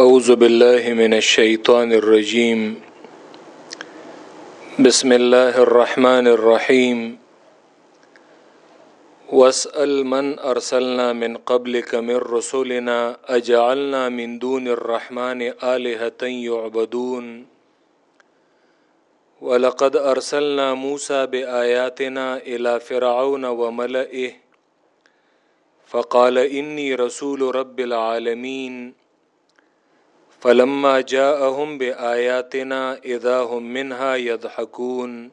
أعوذ بالله من الشيطان الرجيم. بسم الله الرحمن الرحيم. واسأل من أرسلنا من قبلك من رسلنا أجعلنا من دون الرحمن آلهة يعبدون. ولقد أرسلنا موسى بآياتنا إلى فرعون وملئه. فقال إني رسول رب العالمين. فلما جاءهم بآياتنا إذا هم منها يضحكون.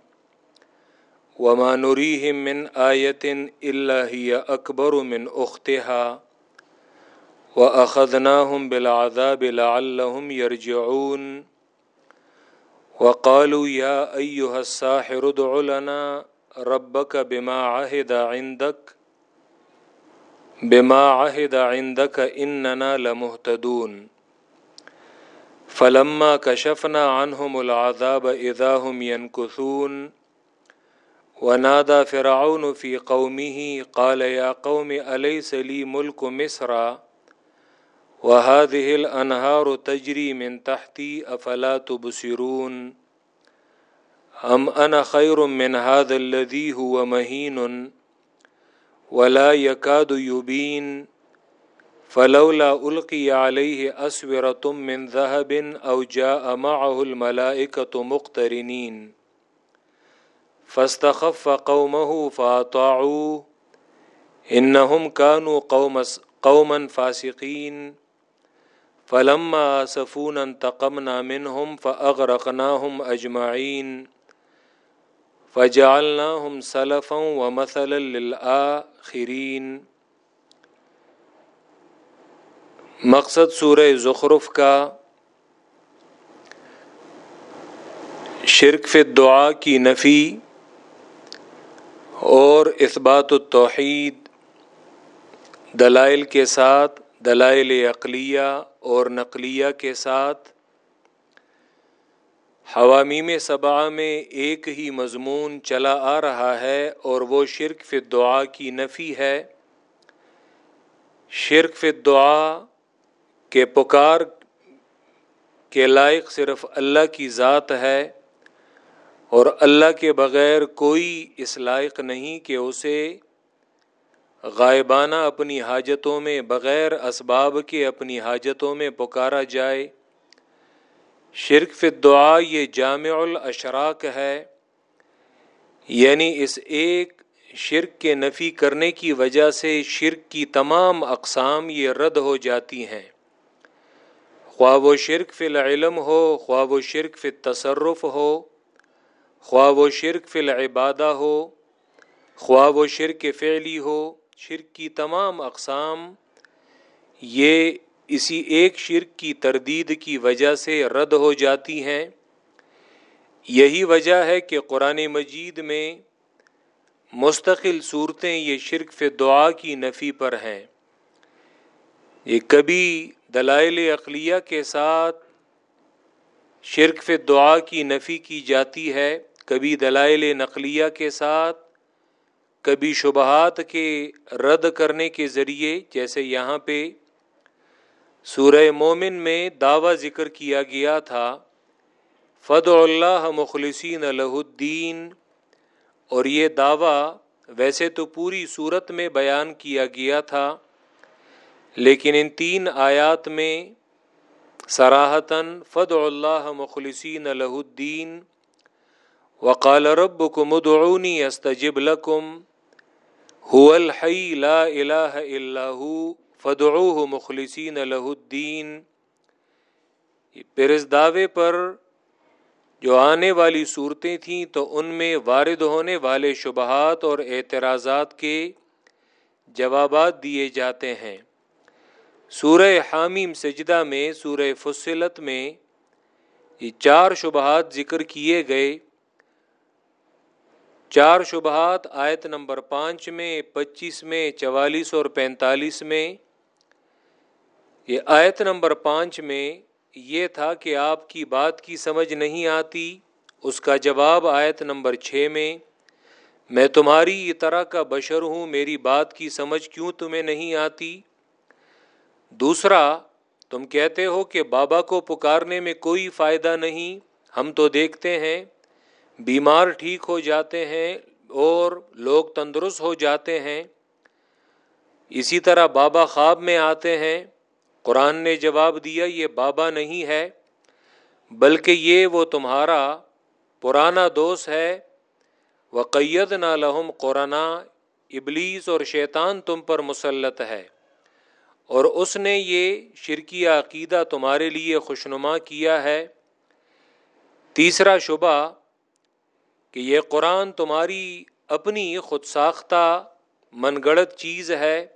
وما نريهم من آية إلا هي أكبر من أختها. وأخذناهم بالعذاب لعلهم يرجعون. وقالوا يا أيها الساحر ادع لنا ربك بما عهد عندك. بما عهد عندك إننا لمهتدون. فلما كشفنا عنهم العذاب إذا هم ينكثون ونادى فرعون في قومه، قال يا قوم أليس لي ملك مصر وهذه الأنهار تجري من تحتي أفلا تبصرون أم أنا خير من هذا الذي هو مهين ولا يكاد يبين فلولا القي عليه اسوره من ذهب او جاء معه الملائكه مقترنين. فاستخف قومه فاطاعوه انهم كانوا قوم قوما فاسقين. فلما اسفونا انتقمنا منهم فاغرقناهم اجمعين فجعلناهم سلفا ومثلا للآخرين. مقصد سورہ زخرف کا شرک فی دعا کی نفی اور اثبات التوحید دلائل کے ساتھ، دلائل عقلیہ اور نقلیہ کے ساتھ۔ حوامیم صبا میں ایک ہی مضمون چلا آ رہا ہے اور وہ شرک فی دعا کی نفی ہے۔ شرک فی دعا کہ پکار کے لائق صرف اللہ کی ذات ہے اور اللہ کے بغیر کوئی اس لائق نہیں کہ اسے غائبانہ اپنی حاجتوں میں بغیر اسباب کے اپنی حاجتوں میں پکارا جائے۔ شرک فی دعا یہ جامع الاشراک ہے یعنی اس ایک شرک کے نفی کرنے کی وجہ سے شرک کی تمام اقسام یہ رد ہو جاتی ہیں۔ خواہ و شرک فی العلم ہو، خواہ و شرک فی تصرف ہو، خواہ و شرک فی العبادہ ہو، خواہ و شرک فعلی ہو، شرک کی تمام اقسام، یہ اسی ایک شرک کی تردید کی وجہ سے رد ہو جاتی ہیں۔ یہی وجہ ہے کہ قرآن مجید میں مستقل صورتیں یہ شرک فی دعا کی نفی پر ہیں۔ یہ کبھی دلائل اقلیہ کے ساتھ شرک فی دعا کی نفی کی جاتی ہے، کبھی دلائل نقلیہ کے ساتھ، کبھی شبہات کے رد کرنے کے ذریعے، جیسے یہاں پہ سورہ مومن میں دعویٰ ذکر کیا گیا تھا فد اللہ مخلصین الہ الدین اور یہ دعویٰ ویسے تو پوری صورت میں بیان کیا گیا تھا۔ لیکن ان تین آیات میں سراہتاً فد اللہ مخلصین الہ الدین وقال رب کو مدعونی استجب لکم هو الحی لا الہ الا ہو فدعوه مخلصین الہ الدین پھر اس دعوے پر جو آنے والی صورتیں تھیں تو ان میں وارد ہونے والے شبہات اور اعتراضات کے جوابات دیے جاتے ہیں۔ سورہ حامیم سجدہ میں، سورہ فصلت میں یہ چار شبہات ذکر کیے گئے۔ چار شبہات آیت نمبر پانچ میں، پچیس میں، چوالیس اور پینتالیس میں۔ یہ آیت نمبر پانچ میں یہ تھا کہ آپ کی بات کی سمجھ نہیں آتی، اس کا جواب آیت نمبر چھ میں میں تمہاری یہ طرح کا بشر ہوں، میری بات کی سمجھ کیوں تمہیں نہیں آتی؟ دوسرا، تم کہتے ہو کہ بابا کو پکارنے میں کوئی فائدہ نہیں، ہم تو دیکھتے ہیں، بیمار ٹھیک ہو جاتے ہیں اور لوگ تندرست ہو جاتے ہیں۔ اسی طرح بابا خواب میں آتے ہیں، قرآن نے جواب دیا، یہ بابا نہیں ہے، بلکہ یہ وہ تمہارا پرانا دوست ہے۔ وہ نہ لہم قرآن ابلیس اور شیطان تم پر مسلط ہے۔ اور اس نے یہ شرکی عقیدہ تمہارے لیے خوشنما کیا ہے۔ تیسرا شبہ، کہ یہ قرآن تمہاری اپنی خود ساختہ من گڑت چیز ہے،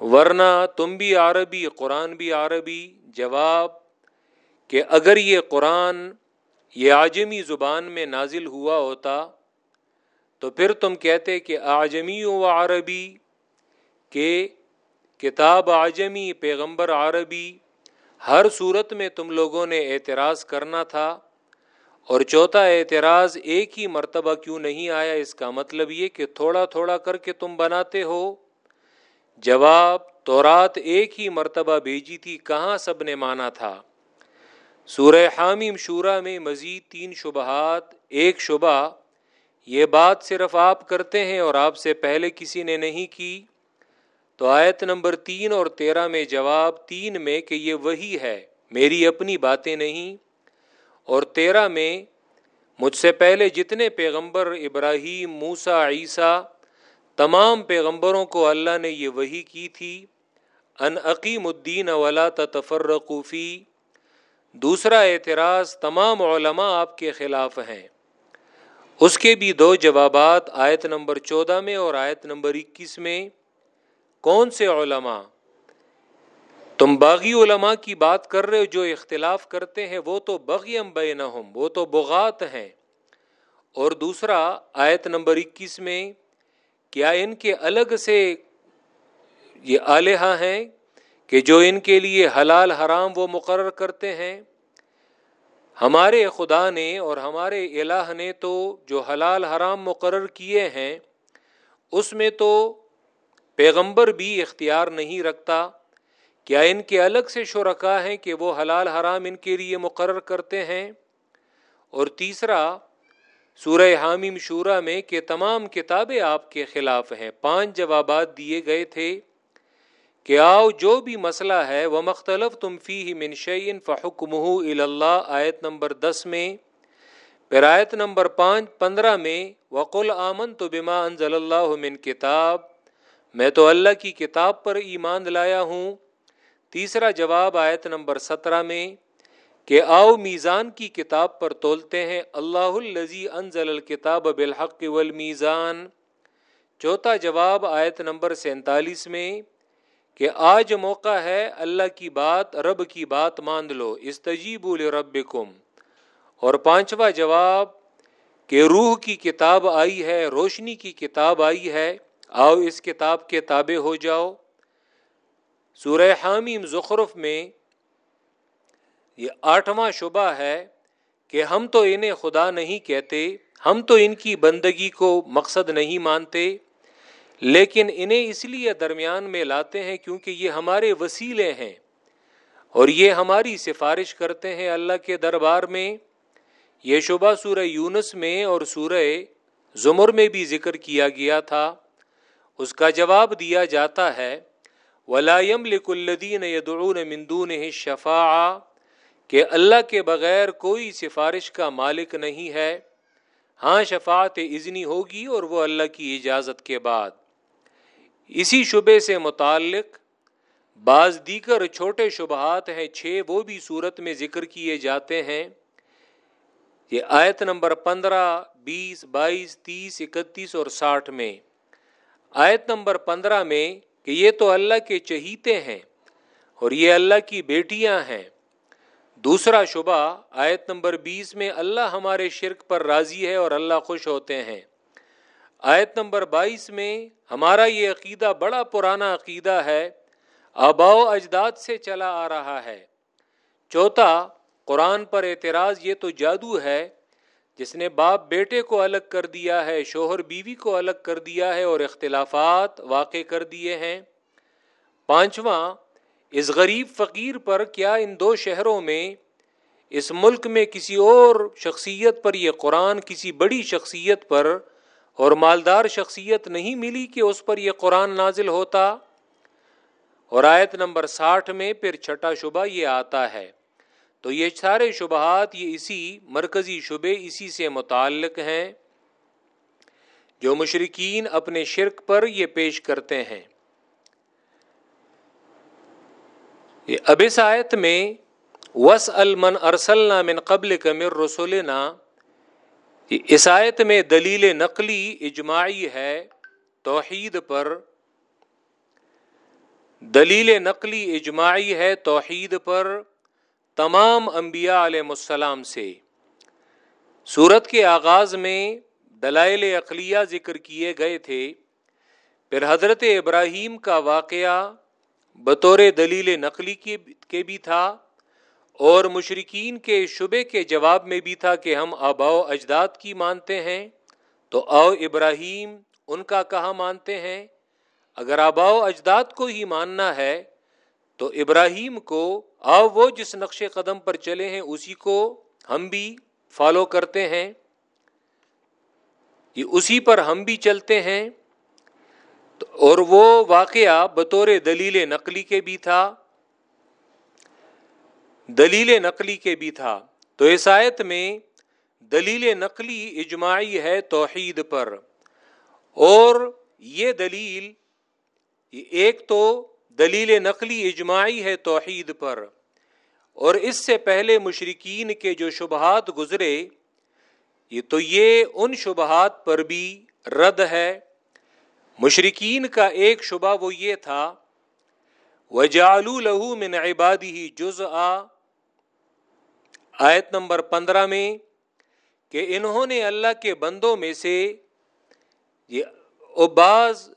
ورنہ تم بھی عربی، قرآن بھی عربی۔ جواب، کہ اگر یہ قرآن یہ آجمی زبان میں نازل ہوا ہوتا، تو پھر تم کہتے کہ آجمی و عربی، کہ کتاب آجمی پیغمبر عربی، ہر صورت میں تم لوگوں نے اعتراض کرنا تھا، اور چوتھا اعتراض ایک ہی مرتبہ کیوں نہیں آیا؟ اس کا مطلب یہ کہ تھوڑا تھوڑا کر کے تم بناتے ہو۔ جواب تو رات ایک ہی مرتبہ بھیجی تھی، کہاں سب نے مانا تھا؟ سورہ حامیم شورا میں مزید تین شبہات۔ ایک شبہ، یہ بات صرف آپ کرتے ہیں اور آپ سے پہلے کسی نے نہیں کی۔ تو آیت نمبر تین اور تیرہ میں جواب تین میں کہ یہ وہی ہے، میری اپنی باتیں نہیں۔ اور تیرہ میں، مجھ سے پہلے جتنے پیغمبر ابراہیم موسا عیسیٰ، تمام پیغمبروں کو اللہ نے یہ وہی کی تھی، ان عقیم الدین ولا تفرقوفی دوسرا اعتراض، تمام علماء آپ کے خلاف ہیں۔ اس کے بھی دو جوابات، آیت نمبر چودہ میں اور آیت نمبر اکیس میں۔ کون سے علماء؟ تم باغی علماء کی بات کر رہے ہو جو اختلاف کرتے ہیں، وہ تو بغیم بینہم، وہ تو بغات ہیں۔ اور دوسرا، آیت نمبر اکیس میں، کیا ان کے الگ سے یہ آلیہ ہیں کہ جو ان کے لیے حلال، حرام وہ مقرر کرتے ہیں؟ ہمارے خدا نے اور ہمارے الہ نے تو جو حلال، حرام مقرر کیے ہیں، اس میں تو پیغمبر بھی اختیار نہیں رکھتا۔ کیا ان کے الگ سے شرکا ہیں کہ وہ حلال حرام ان کے لیے مقرر کرتے ہیں؟ اور تیسرا، سورہ حامیم شورا میں کہ تمام کتابیں آپ کے خلاف ہیں۔ پانچ جوابات دیے گئے تھے کہ آؤ جو بھی مسئلہ ہے وہ مختلف تم فی منشین فحکم اللہ، آیت نمبر دس میں۔ پھر آیت نمبر پانچ، پندرہ میں، وقل آمن تو بما انزل اللہ من کتاب۔ میں تو اللہ کی کتاب پر ایمان لایا ہوں۔ تیسرا جواب آیت نمبر سترہ میں، کہ آؤ میزان کی کتاب پر تولتے ہیں۔ اللہ الزی انزل الکتاب بالحق والمیزان۔ چوتھا جواب آیت نمبر سینتالیس میں، کہ آج موقع ہے اللہ کی بات، رب کی بات مان لو۔ استجیب لربکم۔ اور پانچواں جواب، کہ روح کی کتاب آئی ہے، روشنی کی کتاب آئی ہے۔ آؤ اس کتاب کے تابع ہو جاؤ۔ سورہ حامیم زخرف میں یہ آٹھواں شبہ ہے کہ ہم تو انہیں خدا نہیں کہتے، ہم تو ان کی بندگی کو مقصد نہیں مانتے، لیکن انہیں اس لیے درمیان میں لاتے ہیں کیونکہ یہ ہمارے وسیلے ہیں اور یہ ہماری سفارش کرتے ہیں اللہ کے دربار میں۔ یہ شبہ سورہ یونس میں اور سورہ زمر میں بھی ذکر کیا گیا تھا۔ اس کا جواب دیا جاتا ہے ولام لکلدین یدعون مندون شفا کہ اللہ کے بغیر کوئی سفارش کا مالک نہیں ہے۔ ہاں شفاعت اذنی ہوگی اور وہ اللہ کی اجازت کے بعد۔ اسی شبے سے متعلق بعض دیگر چھوٹے شبہات ہیں، چھ وہ بھی صورت میں ذکر کیے جاتے ہیں۔ یہ آیت نمبر پندرہ، بیس، بائیس، تیس، اکتیس اور ساٹھ میں۔ آیت نمبر پندرہ میں کہ یہ تو اللہ کے چہیتے ہیں اور یہ اللہ کی بیٹیاں ہیں۔ دوسرا شبہ آیت نمبر بیس میں اللہ ہمارے شرک پر راضی ہے اور اللہ خوش ہوتے ہیں۔ آیت نمبر بائیس میں ہمارا یہ عقیدہ بڑا پرانا عقیدہ ہے آباؤ اجداد سے چلا آ رہا ہے۔ چوتھا، قرآن پر اعتراض یہ تو جادو ہے جس نے باپ بیٹے کو الگ کر دیا ہے، شوہر بیوی کو الگ کر دیا ہے اور اختلافات واقع کر دیے ہیں۔ پانچواں، اس غریب فقیر پر کیا ان دو شہروں میں، اس ملک میں کسی اور شخصیت پر، یہ قرآن کسی بڑی شخصیت پر اور مالدار شخصیت نہیں ملی کہ اس پر یہ قرآن نازل ہوتا؟ اور آیت نمبر ساٹھ میں پھر چھٹا شبہ یہ آتا ہے۔ تو یہ سارے شبہات، یہ اسی مرکزی شبے، اسی سے متعلق ہیں جو مشرقین اپنے شرک پر یہ پیش کرتے ہیں۔ یہ اب اس آیت میں وس المن ارسل من قبل کمر رسولنا اس آیت میں دلیل نقلی اجماعی ہے توحید پر۔ دلیل نقلی اجماعی ہے توحید پر۔ تمام انبیاء علیہ السلام سے۔ سورت کے آغاز میں دلائل اقلیہ ذکر کیے گئے تھے۔ پھر حضرت ابراہیم کا واقعہ بطور دلیل نقلی کے بھی تھا اور مشرقین کے شبے کے جواب میں بھی تھا کہ ہم آباؤ اجداد کی مانتے ہیں۔ تو او ابراہیم ان کا کہاں مانتے ہیں، اگر آباؤ اجداد کو ہی ماننا ہے تو ابراہیم کو آؤ وہ جس نقش قدم پر چلے ہیں، اسی کو ہم بھی فالو کرتے ہیں۔ یہ اسی پر ہم بھی چلتے ہیں۔ اور وہ واقعہ بطور دلیل نقلی کے بھی تھا۔ دلیل نقلی کے بھی تھا۔ تو اس آیت میں دلیل نقلی اجماعی ہے توحید پر۔ اور یہ دلیل ایک تو دلیل نقلی اجماعی ہے توحید پر۔ اور اس سے پہلے مشرقین کے جو شبہات گزرے، یہ تو یہ ان شبہات پر بھی رد ہے۔ مشرقین کا ایک شبہ وہ یہ تھا وہ جالو لہو من عبادی ہی جز آیت نمبر پندرہ میں، کہ انہوں نے اللہ کے بندوں میں سے یہ بعض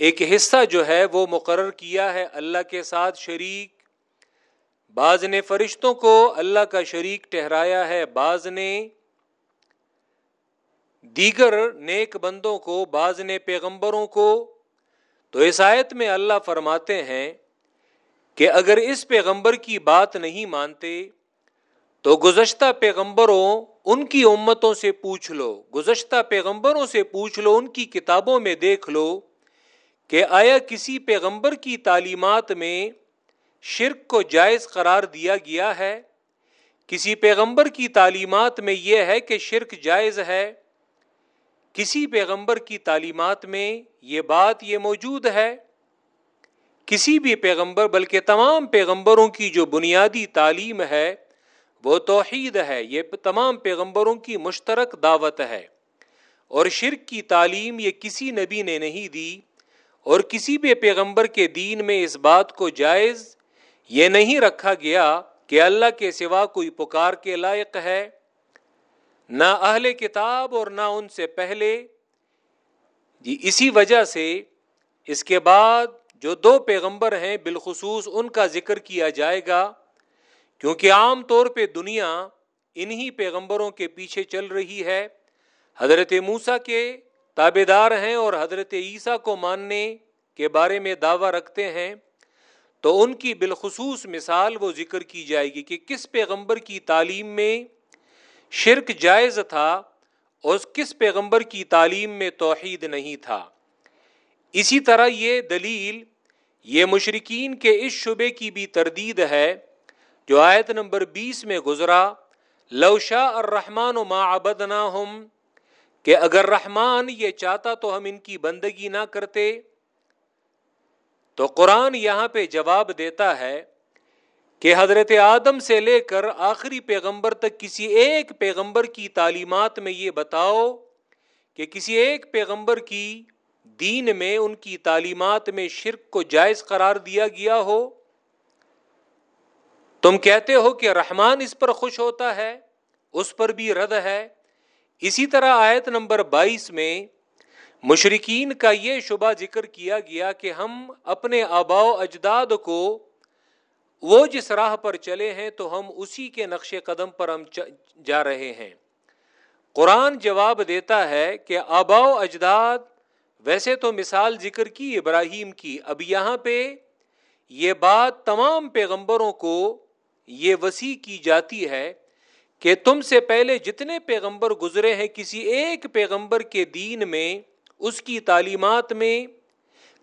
ایک حصہ جو ہے وہ مقرر کیا ہے اللہ کے ساتھ شریک۔ بعض نے فرشتوں کو اللہ کا شریک ٹہرایا ہے، بعض نے دیگر نیک بندوں کو، بعض نے پیغمبروں کو۔ تو اس آیت میں اللہ فرماتے ہیں کہ اگر اس پیغمبر کی بات نہیں مانتے تو گزشتہ پیغمبروں ان کی امتوں سے پوچھ لو، گزشتہ پیغمبروں سے پوچھ لو، ان کی کتابوں میں دیکھ لو۔ کہ آیا کسی پیغمبر کی تعلیمات میں شرک کو جائز قرار دیا گیا ہے؟ کسی پیغمبر کی تعلیمات میں یہ ہے کہ شرک جائز ہے؟ کسی پیغمبر کی تعلیمات میں یہ بات یہ موجود ہے؟ کسی بھی پیغمبر، بلکہ تمام پیغمبروں کی جو بنیادی تعلیم ہے، وہ توحید ہے، یہ تمام پیغمبروں کی مشترک دعوت ہے۔ اور شرک کی تعلیم یہ کسی نبی نے نہیں دی۔ اور کسی بھی پیغمبر کے دین میں اس بات کو جائز یہ نہیں رکھا گیا کہ اللہ کے سوا کوئی پکار کے لائق ہے، نہ اہل کتاب اور نہ ان سے پہلے۔ جی اسی وجہ سے اس کے بعد جو دو پیغمبر ہیں، بالخصوص ان کا ذکر کیا جائے گا، کیونکہ عام طور پہ دنیا انہی پیغمبروں کے پیچھے چل رہی ہے۔ حضرت موسا کے تابے دار ہیں اور حضرت عیسیٰ کو ماننے کے بارے میں دعویٰ رکھتے ہیں، تو ان کی بالخصوص مثال وہ ذکر کی جائے گی کہ کس پیغمبر کی تعلیم میں شرک جائز تھا اور کس پیغمبر کی تعلیم میں توحید نہیں تھا۔ اسی طرح یہ دلیل یہ مشرقین کے اس شبے کی بھی تردید ہے جو آیت نمبر بیس میں گزرا لوشا اور رحمان و ما ابدنا ہم کہ اگر رحمان یہ چاہتا تو ہم ان کی بندگی نہ کرتے۔ تو قرآن یہاں پہ جواب دیتا ہے کہ حضرت آدم سے لے کر آخری پیغمبر تک کسی ایک پیغمبر کی تعلیمات میں یہ بتاؤ کہ کسی ایک پیغمبر کی دین میں ان کی تعلیمات میں شرک کو جائز قرار دیا گیا ہو۔ تم کہتے ہو کہ رحمان اس پر خوش ہوتا ہے، اس پر بھی رد ہے۔ اسی طرح آیت نمبر بائیس میں مشرقین کا یہ شبہ ذکر کیا گیا کہ ہم اپنے آباؤ اجداد کو وہ جس راہ پر چلے ہیں تو ہم اسی کے نقش قدم پر ہم جا رہے ہیں۔ قرآن جواب دیتا ہے کہ آباؤ اجداد، ویسے تو مثال ذکر کی ابراہیم کی، اب یہاں پہ یہ بات تمام پیغمبروں کو یہ وسیع کی جاتی ہے کہ تم سے پہلے جتنے پیغمبر گزرے ہیں کسی ایک پیغمبر کے دین میں، اس کی تعلیمات میں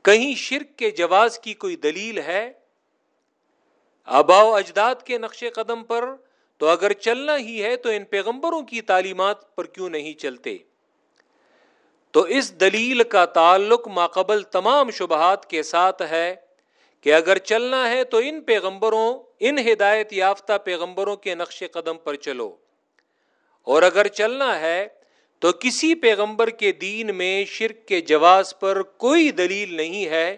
کہیں شرک کے جواز کی کوئی دلیل ہے؟ آبا و اجداد کے نقش قدم پر تو اگر چلنا ہی ہے تو ان پیغمبروں کی تعلیمات پر کیوں نہیں چلتے؟ تو اس دلیل کا تعلق ماقبل تمام شبہات کے ساتھ ہے۔ کہ اگر چلنا ہے تو ان پیغمبروں، ان ہدایت یافتہ پیغمبروں کے نقش قدم پر چلو۔ اور اگر چلنا ہے تو کسی پیغمبر کے دین میں شرک کے جواز پر کوئی دلیل نہیں ہے،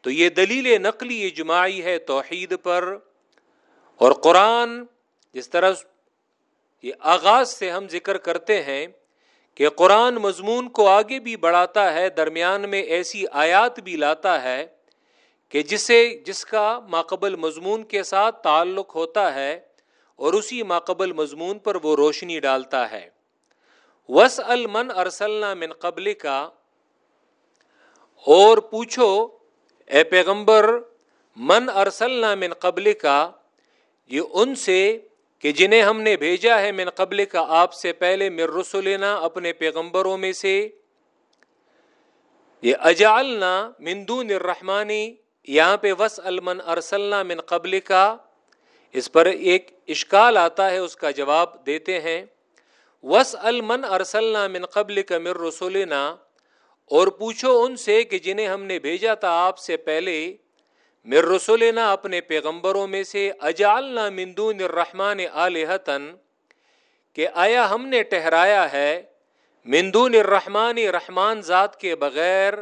تو یہ دلیل نقلی اجماعی ہے توحید پر۔ اور قرآن جس طرح یہ آغاز سے ہم ذکر کرتے ہیں کہ قرآن مضمون کو آگے بھی بڑھاتا ہے، درمیان میں ایسی آیات بھی لاتا ہے۔ کہ جسے جس کا ماقبل مضمون کے ساتھ تعلق ہوتا ہے اور اسی ماقبل مضمون پر وہ روشنی ڈالتا ہے۔ وس المن ارسلنا من قبل کا اور پوچھو، اے پیغمبر، من ارسلنا من قبل کا یہ ان سے کہ جنہیں ہم نے بھیجا ہے من قبل کا آپ سے پہلے مر رسولنا اپنے پیغمبروں میں سے۔ یہ اجالنا مندون الرحمانی یہاں پہ وس المن ارسلنا من قبل کا اس پر ایک اشکال آتا ہے، اس کا جواب دیتے ہیں۔ وس المن ارسلنا من قبل کا مر رسولنا اور پوچھو ان سے کہ جنہیں ہم نے بھیجا تھا آپ سے پہلے مر رسولنا اپنے پیغمبروں میں سے اجالنا مندون الرحمان آلحتن کہ آیا ہم نے ٹہرایا ہے مندون الرحمان رحمان ذات کے بغیر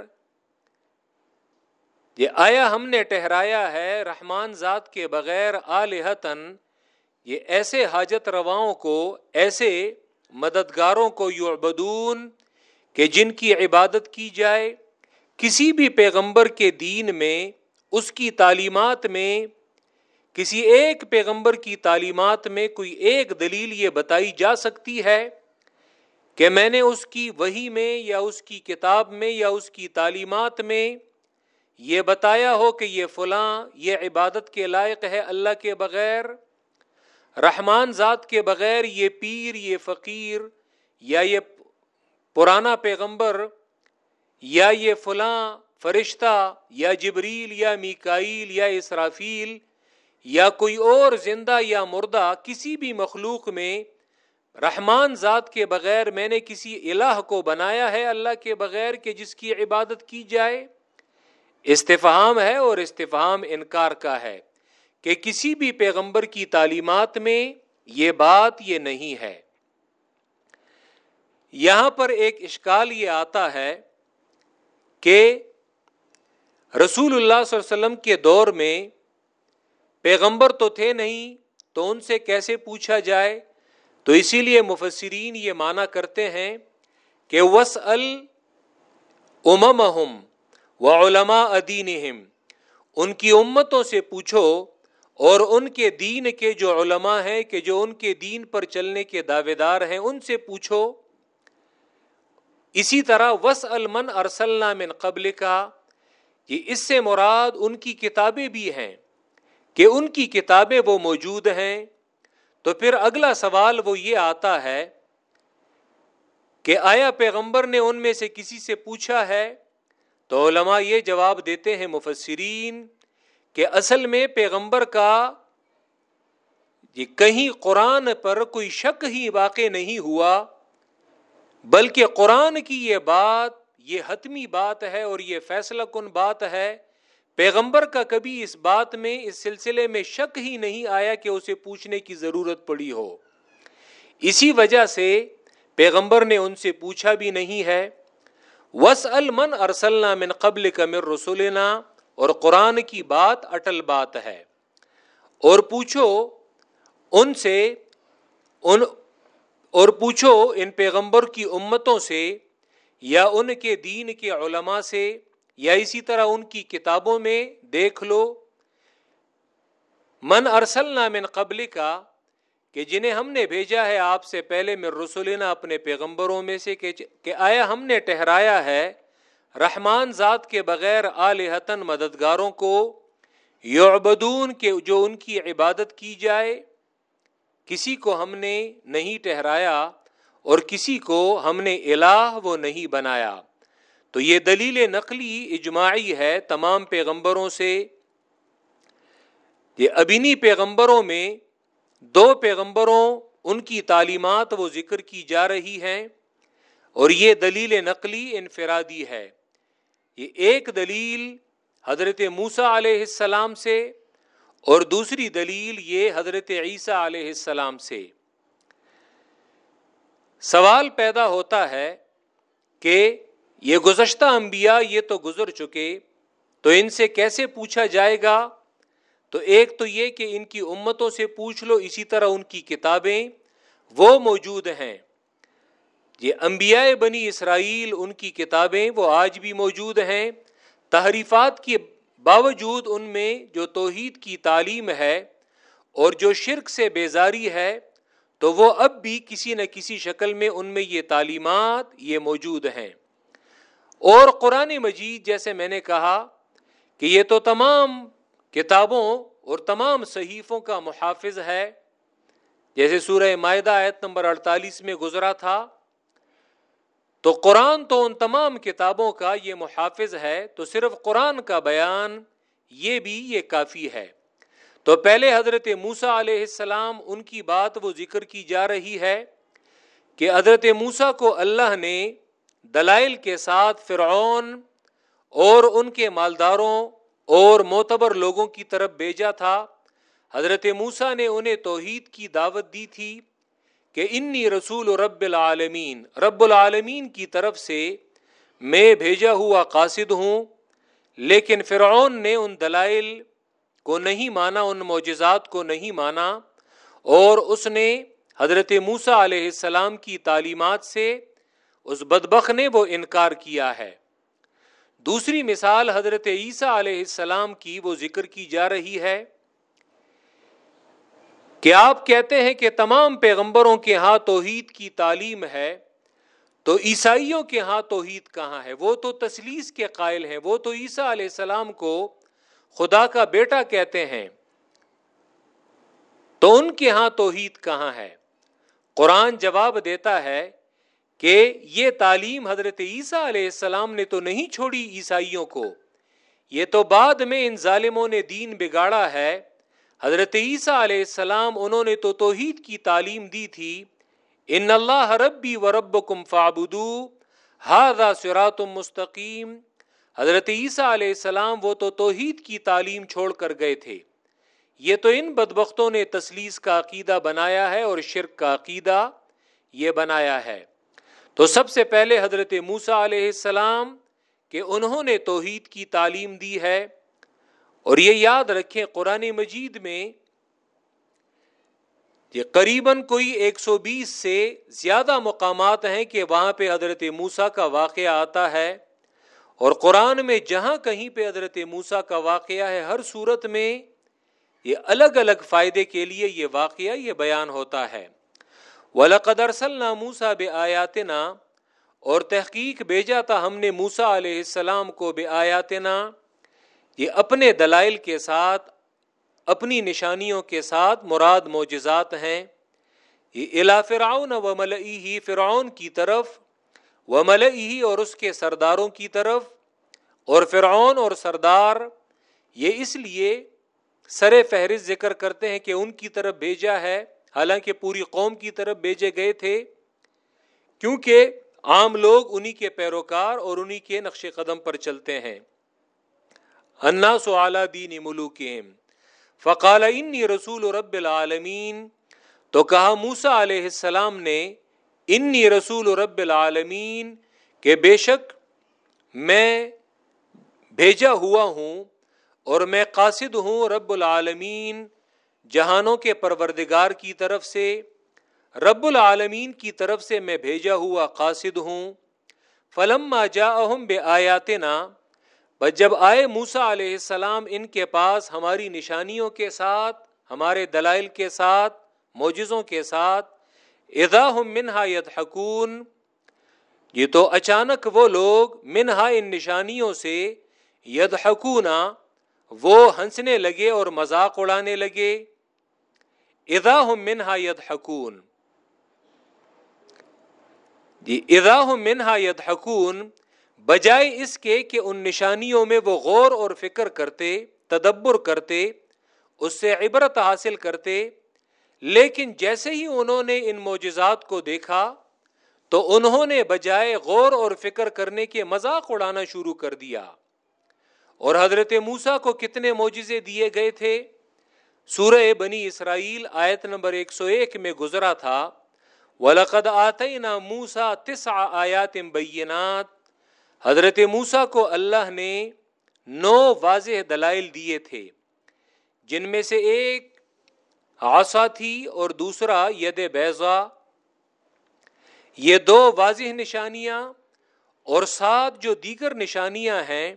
یہ آیا ہم نے ٹہرایا ہے رحمان ذات کے بغیر آلحتن یہ ایسے حاجت رواؤں کو، ایسے مددگاروں کو یعبدون کہ جن کی عبادت کی جائے۔ کسی بھی پیغمبر کے دین میں، اس کی تعلیمات میں، کسی ایک پیغمبر کی تعلیمات میں کوئی ایک دلیل یہ بتائی جا سکتی ہے کہ میں نے اس کی وہی میں یا اس کی کتاب میں یا اس کی تعلیمات میں یہ بتایا ہو کہ یہ فلاں، یہ عبادت کے لائق ہے اللہ کے بغیر، رحمان ذات کے بغیر یہ پیر، یہ فقیر یا یہ پرانا پیغمبر یا یہ فلاں فرشتہ یا جبریل یا میکائیل یا اسرافیل یا کوئی اور زندہ یا مردہ کسی بھی مخلوق میں رحمان ذات کے بغیر میں نے کسی الہ کو بنایا ہے اللہ کے بغیر کہ جس کی عبادت کی جائے؟ استفہام ہے اور استفہام انکار کا ہے کہ کسی بھی پیغمبر کی تعلیمات میں یہ بات یہ نہیں ہے۔ یہاں پر ایک اشکال یہ آتا ہے کہ رسول اللہ صلی اللہ علیہ وسلم کے دور میں پیغمبر تو تھے نہیں، تو ان سے کیسے پوچھا جائے؟ تو اسی لیے مفسرین یہ مانا کرتے ہیں کہ وس الم و علما ادین ان کی امتوں سے پوچھو اور ان کے دین کے جو علماء ہیں، کہ جو ان کے دین پر چلنے کے دعوے دار ہیں، ان سے پوچھو۔ اسی طرح وس المن ارسل من قبل کا یہ اس سے مراد ان کی کتابیں بھی ہیں، کہ ان کی کتابیں وہ موجود ہیں۔ تو پھر اگلا سوال وہ یہ آتا ہے کہ آیا پیغمبر نے ان میں سے کسی سے پوچھا ہے؟ تو علماء یہ جواب دیتے ہیں مفسرین کہ اصل میں پیغمبر کا یہ کہیں قرآن پر کوئی شک ہی واقع نہیں ہوا، بلکہ قرآن کی یہ بات، یہ حتمی بات ہے اور یہ فیصلہ کن بات ہے۔ پیغمبر کا کبھی اس بات میں، اس سلسلے میں شک ہی نہیں آیا کہ اسے پوچھنے کی ضرورت پڑی ہو۔ اسی وجہ سے پیغمبر نے ان سے پوچھا بھی نہیں ہے۔ وس المن ارسلنا من قبل کمر رسولنا اور قرآن کی بات اٹل بات ہے۔ اور پوچھو ان سے، ان، اور پوچھو ان پیغمبر کی امتوں سے یا ان کے دین کے علماء سے یا اسی طرح ان کی کتابوں میں دیکھ لو۔ من ارسلنا من قبل کا کہ جنہیں ہم نے بھیجا ہے آپ سے پہلے میں رسولنا اپنے پیغمبروں میں سے کہ آیا ہم نے ٹہرایا ہے رحمان ذات کے بغیر آلحتن مددگاروں کو، یعبدون کے جو ان کی عبادت کی جائے۔ کسی کو ہم نے نہیں ٹہرایا اور کسی کو ہم نے الہ وہ نہیں بنایا۔ تو یہ دلیل نقلی اجماعی ہے تمام پیغمبروں سے۔ یہ ابینی پیغمبروں میں دو پیغمبروں، ان کی تعلیمات وہ ذکر کی جا رہی ہیں اور یہ دلیل نقلی انفرادی ہے۔ یہ ایک دلیل حضرت موسا علیہ السلام سے اور دوسری دلیل یہ حضرت عیسیٰ علیہ السلام سے۔ سوال پیدا ہوتا ہے کہ یہ گزشتہ انبیاء یہ تو گزر چکے، تو ان سے کیسے پوچھا جائے گا؟ تو ایک تو یہ کہ ان کی امتوں سے پوچھ لو، اسی طرح ان کی کتابیں وہ موجود ہیں۔ یہ انبیاء بنی اسرائیل، ان کی کتابیں وہ آج بھی موجود ہیں۔ تحریفات کے باوجود ان میں جو توحید کی تعلیم ہے اور جو شرک سے بیزاری ہے، تو وہ اب بھی کسی نہ کسی شکل میں ان میں یہ تعلیمات یہ موجود ہیں۔ اور قرآن مجید، جیسے میں نے کہا کہ یہ تو تمام کتابوں اور تمام صحیفوں کا محافظ ہے۔ جیسے سورہ معدہ آیت نمبر اڑتالیس میں گزرا تھا، تو قرآن تو ان تمام کتابوں کا یہ محافظ ہے، تو صرف قرآن کا بیان یہ بھی یہ کافی ہے۔ تو پہلے حضرت موسا علیہ السلام ان کی بات وہ ذکر کی جا رہی ہے کہ حضرت موسا کو اللہ نے دلائل کے ساتھ فرعون اور ان کے مالداروں اور معتبر لوگوں کی طرف بھیجا تھا۔ حضرت موسا نے انہیں توحید کی دعوت دی تھی کہ انی رسول رب العالمین رب العالمین کی طرف سے میں بھیجا ہوا قاصد ہوں، لیکن فرعون نے ان دلائل کو نہیں مانا، ان معجزات کو نہیں مانا۔ اور اس نے حضرت موسا علیہ السلام کی تعلیمات سے اس بدبخ نے وہ انکار کیا ہے۔ دوسری مثال حضرت عیسیٰ علیہ السلام کی وہ ذکر کی جا رہی ہے کہ آپ کہتے ہیں کہ تمام پیغمبروں کے ہاں توحید کی تعلیم ہے، تو عیسائیوں کے ہاں توحید کہاں ہے؟ وہ تو تسلیس کے قائل ہیں، وہ تو عیسیٰ علیہ السلام کو خدا کا بیٹا کہتے ہیں۔ تو ان کے ہاں توحید کہاں ہے؟ قرآن جواب دیتا ہے کہ یہ تعلیم حضرت عیسیٰ علیہ السلام نے تو نہیں چھوڑی عیسائیوں کو، یہ تو بعد میں ان ظالموں نے دین بگاڑا ہے۔ حضرت عیسیٰ علیہ السلام انہوں نے تو توحید کی تعلیم دی تھی۔ ان اللہ ربی و رب کم فابدو ہاضا سراتم مستقیم۔ حضرت عیسیٰ علیہ السلام وہ تو توحید کی تعلیم چھوڑ کر گئے تھے۔ یہ تو ان بدبختوں نے تسلیس کا عقیدہ بنایا ہے اور شرک کا عقیدہ یہ بنایا ہے۔ تو سب سے پہلے حضرت موسا علیہ السلام کہ انہوں نے توحید کی تعلیم دی ہے اور یہ یاد رکھیں قرآن مجید میں یہ قریباً کوئی ایک سو بیس سے زیادہ مقامات ہیں کہ وہاں پہ حضرت موسا کا واقعہ آتا ہے اور قرآن میں جہاں کہیں پہ حضرت موسا کا واقعہ ہے ہر صورت میں یہ الگ الگ فائدے کے لیے یہ واقعہ یہ بیان ہوتا ہے۔ ولاقدر صلی موسا بے آیاتنا اور تحقیق بھیجا تھا ہم نے موسا علیہ السلام کو بے آیاتنا یہ اپنے دلائل کے ساتھ، اپنی نشانیوں کے ساتھ مراد معجزات ہیں۔ یہ الا فرعون و ملئی فرعون کی طرف و ملئی اور اس کے سرداروں کی طرف، اور فرعون اور سردار یہ اس لیے سر فہرست ذکر کرتے ہیں کہ ان کی طرف بھیجا ہے۔ حالانکہ پوری قوم کی طرف بھیجے گئے تھے، کیونکہ عام لوگ انہی کے پیروکار اور انہی کے نقش قدم پر چلتے ہیں۔ انا سو اعلی دین ملوک فقال انی رسول رب العالمین۔ تو کہا موسا علیہ السلام نے، انی رسول رب العالمین کہ بے شک میں بھیجا ہوا ہوں اور میں قاصد ہوں رب العالمین۔ جہانوں کے پروردگار کی طرف سے، رب العالمین کی طرف سے میں بھیجا ہوا قاصد ہوں۔ فلم جا اہم بے آیات نا بس جب آئے موسا علیہ السلام ان کے پاس ہماری نشانیوں کے ساتھ، ہمارے دلائل کے ساتھ، معجزوں کے ساتھ ادا ہم منہا ید حکون یہ تو اچانک وہ لوگ منہا ان نشانیوں سے ید حکونا وہ ہنسنے لگے اور مذاق اڑانے لگے۔ ادا منہا ید حکون جی ادا منہا ید حکون بجائے اس کے کہ ان نشانیوں میں وہ غور اور فکر کرتے، تدبر کرتے، اس سے عبرت حاصل کرتے، لیکن جیسے ہی انہوں نے ان معجزات کو دیکھا، تو انہوں نے بجائے غور اور فکر کرنے کے مذاق اڑانا شروع کر دیا۔ اور حضرت موسا کو کتنے معجزے دیے گئے تھے؟ سورہ بنی اسرائیل آیت نمبر ایک سو ایک میں گزرا تھا، ولقد آتے موسا آیات بینات حضرت موسا کو اللہ نے نو واضح دلائل دیے تھے، جن میں سے ایک آسا تھی اور دوسرا ید بیضا۔ یہ دو واضح نشانیاں اور سات جو دیگر نشانیاں ہیں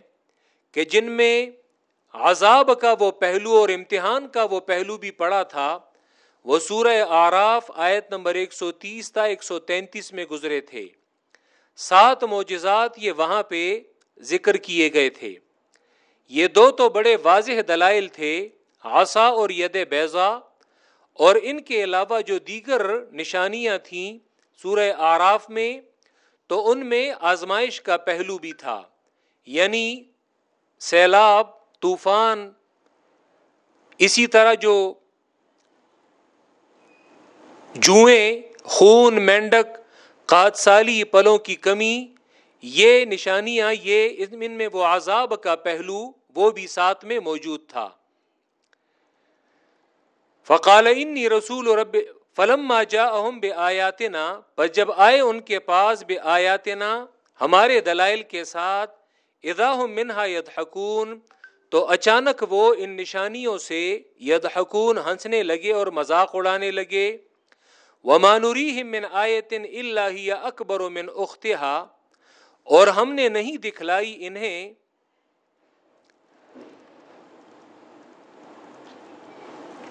کہ جن میں عذاب کا وہ پہلو اور امتحان کا وہ پہلو بھی پڑا تھا، وہ سورہ آراف آیت نمبر ایک سو تیس تا ایک سو تینتیس میں گزرے تھے۔ سات معجزات یہ وہاں پہ ذکر کیے گئے تھے۔ یہ دو تو بڑے واضح دلائل تھے آسا اور ید بیضا، اور ان کے علاوہ جو دیگر نشانیاں تھیں سورہ آراف میں، تو ان میں آزمائش کا پہلو بھی تھا یعنی سیلاب طوفان، اسی طرح جو جوئیں، خون، مینڈک قاد سالی پلوں کی کمی، یہ نشانیاں، یہ ان میں وہ عذاب کا پہلو، وہ بھی ساتھ میں موجود تھا۔ فقال انی رسول رب فلم جا اہم بے آیاتنا پر جب آئے ان کے پاس بے آیاتنا ہمارے دلائل کے ساتھ ادا منہا ید حکون تو اچانک وہ ان نشانیوں سے ید حکون ہنسنے لگے اور مذاق اڑانے لگے۔ و مانوری من آیتن اللہ اکبر و من اختہا اور ہم نے نہیں دکھلائی انہیں۔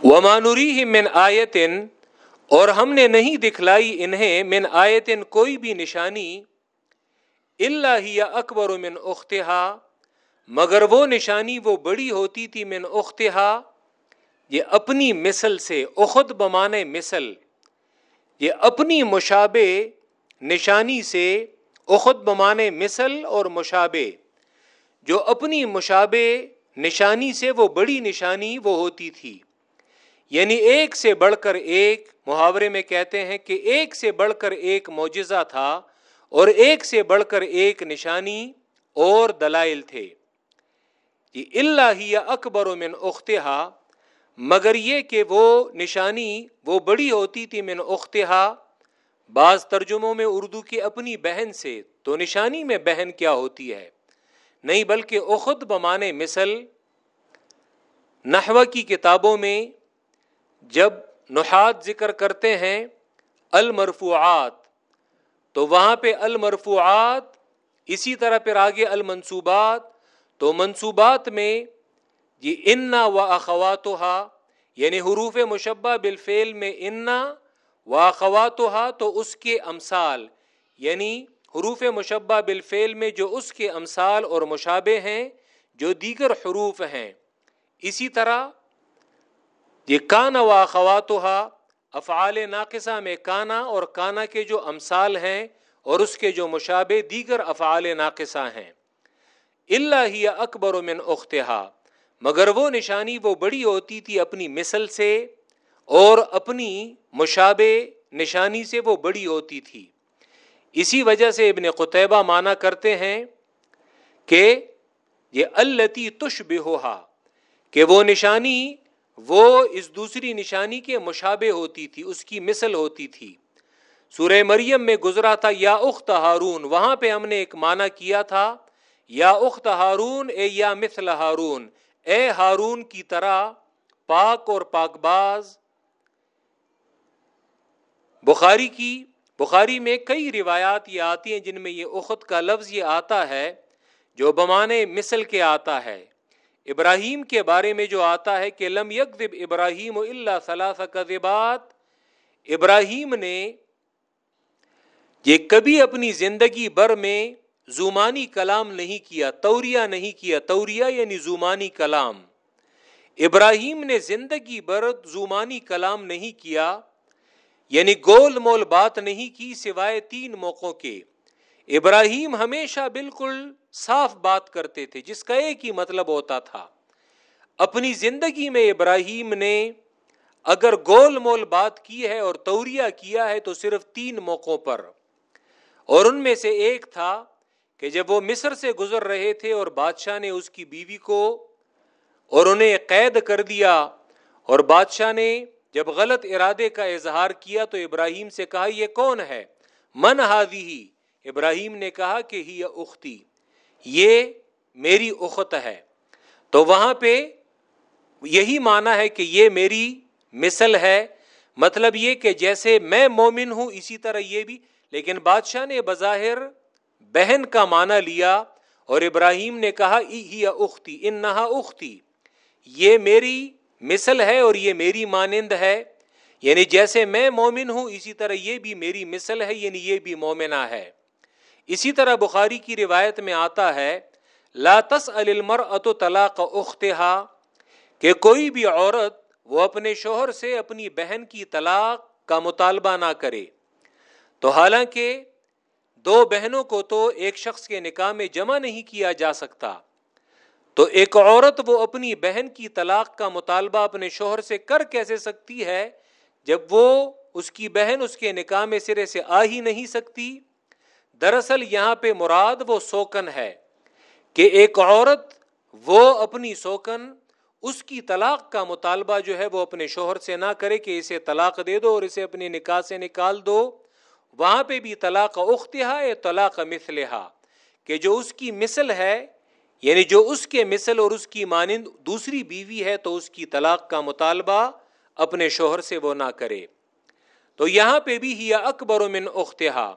ومانوری من آیتن اور ہم نے نہیں دکھلائی انہیں من آیتن کوئی بھی نشانی۔ اللہ ہی اکبر من اختہا مگر وہ نشانی وہ بڑی ہوتی تھی من اختہا یہ اپنی مثل سے اخت بمانے مثل، یہ اپنی مشابے نشانی سے اخت بمانے مثل اور مشابے جو اپنی مشابے نشانی سے وہ بڑی نشانی وہ ہوتی تھی۔ یعنی ایک سے بڑھ کر ایک، محاورے میں کہتے ہیں کہ ایک سے بڑھ کر ایک معجزہ تھا اور ایک سے بڑھ کر ایک نشانی اور دلائل تھے۔ یہ اللہ ہی اکبر و من اختہا، مگر یہ کہ وہ نشانی، وہ بڑی ہوتی تھی من اختہا۔ بعض ترجموں میں اردو کی اپنی بہن سے تو نشانی میں بہن کیا ہوتی ہے؟ نہیں بلکہ اخت بمانے مثل نحو کی کتابوں میں جب نحات ذکر کرتے ہیں المرفوعات، تو وہاں پہ المرفوعات اسی طرح پھر آگے المنصوبات تو منصوبات میں یہ انا و اخوات یعنی حروف مشبہ بالفعل میں انا و اخوات تو اس کے امثال یعنی حروف مشبہ بالفعل میں جو اس کے امثال اور مشابے ہیں، جو دیگر حروف ہیں۔ اسی طرح جی یہ کانا و خواتہ افعال ناقصہ میں کانا اور کانا کے جو امثال ہیں اور اس کے جو مشابے دیگر افعال ناقصہ ہیں۔ اللہ ہی اکبر من اختہا۔ مگر وہ نشانی وہ بڑی ہوتی تھی اپنی مثل سے اور اپنی مشابے نشانی سے وہ بڑی ہوتی تھی۔ اسی وجہ سے ابن قطبہ مانا کرتے ہیں کہ یہ التی تش بے کہ وہ نشانی وہ اس دوسری نشانی کے مشابے ہوتی تھی، اس کی مثل ہوتی تھی۔ سورہ مریم میں گزرا تھا یا اخت ہارون، وہاں پہ ہم نے ایک معنی کیا تھا یا اخت ہارون، اے یا مثل ہارون، اے ہارون کی طرح پاک اور پاک باز۔ بخاری کی، بخاری میں کئی روایات یہ آتی ہیں جن میں یہ اخت کا لفظ یہ آتا ہے جو بمانے مثل کے آتا ہے۔ ابراہیم کے بارے میں جو آتا ہے کہ لم یکذب ابراہیم اللہ ثلاث کذبات، ابراہیم نے یہ کبھی اپنی زندگی بھر میں زمانی کلام نہیں کیا توریا نہیں کیا توریا یعنی زمانی کلام۔ ابراہیم نے زندگی بھر زمانی کلام نہیں کیا یعنی گول مول بات نہیں کی سوائے تین موقعوں کے۔ ابراہیم ہمیشہ بالکل صاف بات کرتے تھے، جس کا ایک ہی مطلب ہوتا تھا۔ اپنی زندگی میں ابراہیم نے اگر گول مول بات کی ہے اور توریا کیا ہے تو صرف تین موقعوں پر۔ اور ان میں سے ایک تھا کہ جب وہ مصر سے گزر رہے تھے اور بادشاہ نے اس کی بیوی کو اور انہیں قید کر دیا اور بادشاہ نے جب غلط ارادے کا اظہار کیا تو ابراہیم سے کہا، یہ کون ہے؟ من ہادی ہی؟ ابراہیم نے کہا کہ ہی اختی، یہ میری اخت ہے۔ تو وہاں پہ یہی مانا ہے کہ یہ میری مثل ہے۔ مطلب یہ کہ جیسے میں مومن ہوں، اسی طرح یہ بھی۔ لیکن بادشاہ نے بظاہر بہن کا معنی لیا اور ابراہیم نے کہا ہی اختی ان نہا اختی۔ یہ میری مثل ہے اور یہ میری مانند ہے۔ یعنی جیسے میں مومن ہوں، اسی طرح یہ بھی میری مثل ہے یعنی یہ بھی مومنہ ہے۔ اسی طرح بخاری کی روایت میں آتا ہے لاتس المر ات طلاق اختہا کہ کوئی بھی عورت وہ اپنے شوہر سے اپنی بہن کی طلاق کا مطالبہ نہ کرے۔ تو حالانکہ دو بہنوں کو تو ایک شخص کے نکاح میں جمع نہیں کیا جا سکتا۔ تو ایک عورت وہ اپنی بہن کی طلاق کا مطالبہ اپنے شوہر سے کر کیسے سکتی ہے جب وہ اس کی بہن اس کے نکاح میں سرے سے آ ہی نہیں سکتی؟ دراصل یہاں پہ مراد وہ سوکن ہے کہ ایک عورت وہ اپنی سوکن اس کی طلاق کا مطالبہ جو ہے وہ اپنے شوہر سے نہ کرے کہ اسے طلاق دے دو اور اسے اپنی نکاح سے نکال دو۔ وہاں پہ بھی طلاق اختہا یا طلاق مثلہا۔ کہ جو اس کی مثل ہے یعنی جو اس کے مثل اور اس کی مانند دوسری بیوی ہے، تو اس کی طلاق کا مطالبہ اپنے شوہر سے وہ نہ کرے۔ تو یہاں پہ بھی ہی اکبر من اختہا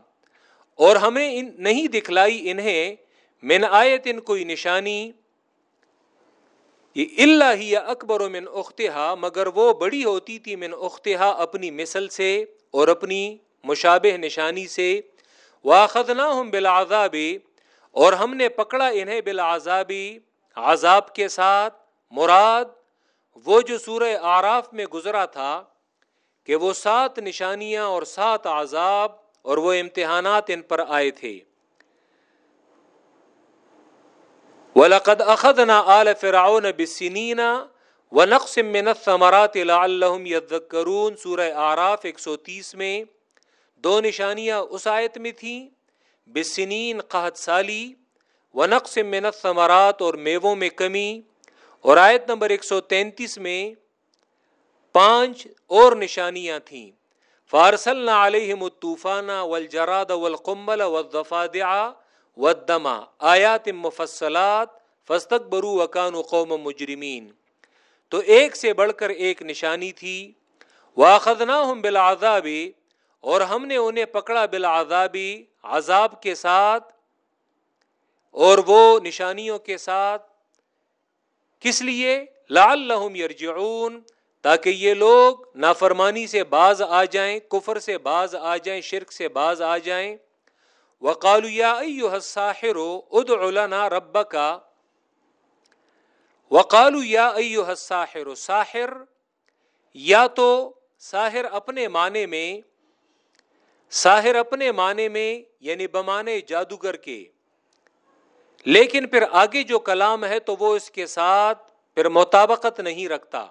اور ہمیں ان نہیں دکھلائی انہیں من آیت ان کوئی نشانی۔ یہ اللہ ہی اکبر و من اختہا مگر وہ بڑی ہوتی تھی من اختہا اپنی مثل سے اور اپنی مشابہ نشانی سے واخذنا ہم بالعذاب، اور ہم نے پکڑا انہیں بالعذابی عذاب کے ساتھ۔ مراد، وہ جو سورہ آراف میں گزرا تھا کہ وہ سات نشانیاں اور سات عذاب اور وہ امتحانات ان پر آئے تھے۔ وَلَقَدْ أَخَذْنَا آلَ فِرْعَوْنَ بِالسِّنِينَ وَنَقْسِم مِّنَ الثَّمَرَاتِ لَعَلَّهُمْ يَذَّكَّرُونَ۔ سورہ آراف 130 میں دو نشانیاں اس آیت میں تھیں، بسنین قحط سالی ونقسم من الثمرات اور میووں میں کمی، اور آیت نمبر 133 میں پانچ اور نشانیاں تھیں۔ فارسلنا علیہم الطوفان والجراد والقمل والضفادع ودما آیات مفصلات فستک برو وکان قوم مجرمین۔ تو ایک سے بڑھ کر ایک نشانی تھی۔ واخذنا ہم بالعذاب اور ہم نے انہیں پکڑا بالعذابی عذاب کے ساتھ اور وہ نشانیوں کے ساتھ۔ کس لیے؟ لعلہم یرجعون، تاکہ یہ لوگ نافرمانی سے باز آ جائیں، کفر سے باز آ جائیں، شرک سے باز آ جائیں۔ وقالو یا ایوہ الساحر ادع لنا ربکا وقالو یا ایوہ الساحر ساحر، یا تو ساحر اپنے معنی میں ساحر اپنے معنی میں یعنی بمانے جادوگر کے۔ لیکن پھر آگے جو کلام ہے تو وہ اس کے ساتھ پھر مطابقت نہیں رکھتا۔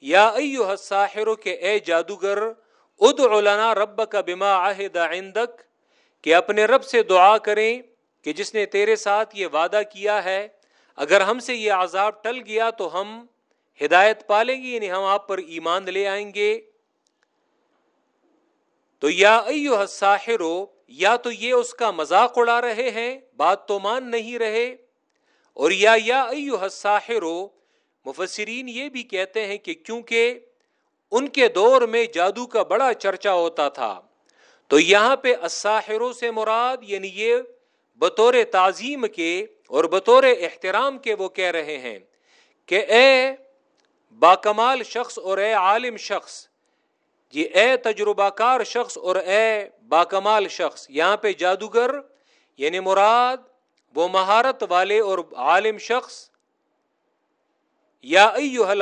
یا ایوہ الساحر کے اے جادوگر، ادع لنا ربک بما عہد عندک، کہ اپنے رب سے دعا کریں کہ جس نے تیرے ساتھ یہ وعدہ کیا ہے، اگر ہم سے یہ عذاب ٹل گیا تو ہم ہدایت پالیں گے یعنی ہم آپ پر ایمان لے آئیں گے۔ تو یا ایو الساحرو یا تو یہ اس کا مذاق اڑا رہے ہیں، بات تو مان نہیں رہے۔ اور یا یا ایو الساحرو مفسرین یہ بھی کہتے ہیں کہ کیونکہ ان کے دور میں جادو کا بڑا چرچا ہوتا تھا، تو یہاں پہ اساحروں سے مراد یعنی یہ بطور تعظیم کے اور بطور احترام کے وہ کہہ رہے ہیں کہ اے باکمال شخص اور اے عالم شخص جی اے تجربہ کار شخص اور اے باکمال شخص، یہاں پہ جادوگر یعنی مراد وہ مہارت والے اور عالم شخص، یا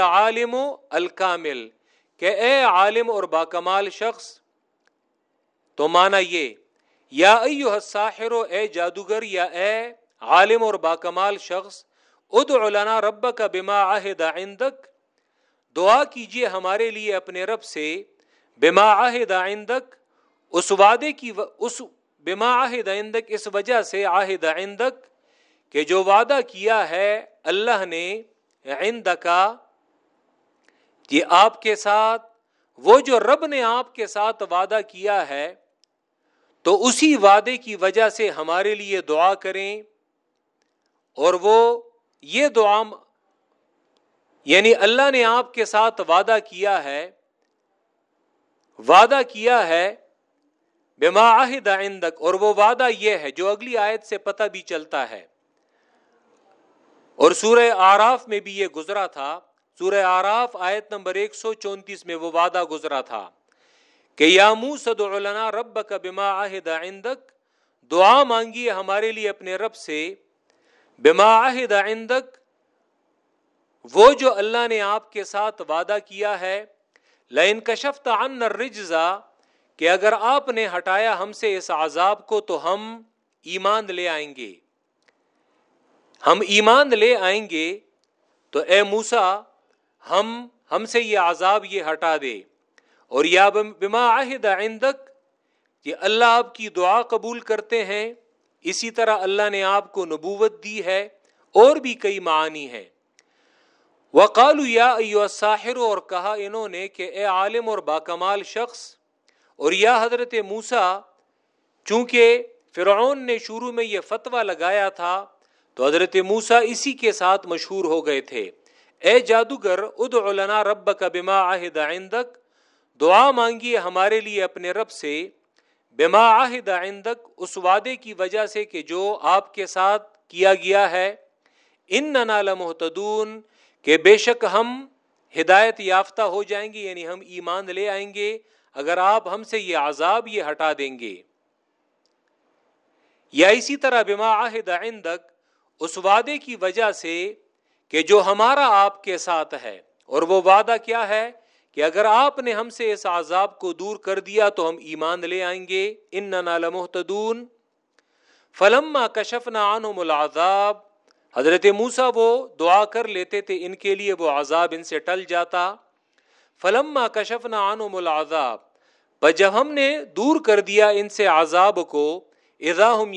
عالم الکامل، کہ اے عالم اور باکمال شخص، تو مانا یہ، یا ایو الساحر، اے جادوگر، یا اے عالم اور باکمال شخص، ادع لنا رب کا بما عہد عندک، دعا کیجیے ہمارے لیے اپنے رب سے بما عہد عندک، اس وعدے کی و... اس بما عہد عندک، اس وجہ سے عہد عندک کہ جو وعدہ کیا ہے اللہ نے عندکا یہ آپ کے ساتھ، وہ جو رب نے آپ کے ساتھ وعدہ کیا ہے، تو اسی وعدے کی وجہ سے ہمارے لیے دعا کریں۔ اور وہ یہ دعا یعنی اللہ نے آپ کے ساتھ وعدہ کیا ہے وعدہ کیا ہے، بما عہد عندک، اور وہ وعدہ یہ ہے جو اگلی آیت سے پتہ بھی چلتا ہے۔ اور سورہ آراف میں بھی یہ گزرا تھا۔ سورہ آراف آیت نمبر ایک سو چونتیس میں وہ وعدہ گزرا تھا کہ یا موسد رب کا بما عہد عندک، دعا مانگیے ہمارے لیے اپنے رب سے، بما عہد عندک، وہ جو اللہ نے آپ کے ساتھ وعدہ کیا ہے لین کشفت عن الرجزا کہ اگر آپ نے ہٹایا ہم سے اس عذاب کو تو ہم ایمان لے آئیں گے۔ ہم ایمان لے آئیں گے تو اے موسا ہم ہم سے یہ عذاب یہ ہٹا دے۔ اور یا بما عہد عندک کہ اللہ آپ کی دعا قبول کرتے ہیں۔ اسی طرح اللہ نے آپ کو نبوت دی ہے اور بھی کئی معانی ہیں۔ وقالو یا ایو ساحر اور کہا انہوں نے کہ اے عالم اور باکمال شخص اور یا حضرت موسا چونکہ فرعون نے شروع میں یہ فتویٰ لگایا تھا، تو حضرت موسا اسی کے ساتھ مشہور ہو گئے تھے۔ اے جادوگر ادع لنا رب کا بما عہد عندک، دعا مانگیے ہمارے لیے اپنے رب سے، بما عہد عندک، اس وعدے کی وجہ سے کہ جو آپ کے ساتھ کیا گیا ہے ان لمحتدون کہ بے شک ہم ہدایت یافتہ ہو جائیں گے یعنی ہم ایمان لے آئیں گے، اگر آپ ہم سے یہ عذاب یہ ہٹا دیں گے۔ یا اسی طرح بما عہد عندک، اس وعدے کی وجہ سے کہ جو ہمارا آپ کے ساتھ ہے۔ اور وہ وعدہ کیا ہے؟ کہ اگر آپ نے ہم سے اس عذاب کو دور کر دیا تو ہم ایمان لے آئیں گے۔ ان لمحتدون۔ فلما کشفنا عنہم العذاب حضرت موسا وہ دعا کر لیتے تھے، ان کے لیے وہ عذاب ان سے ٹل جاتا۔ فلما کشف نہ آن و جب ہم نے دور کر دیا ان سے عذاب کو، اذا ہم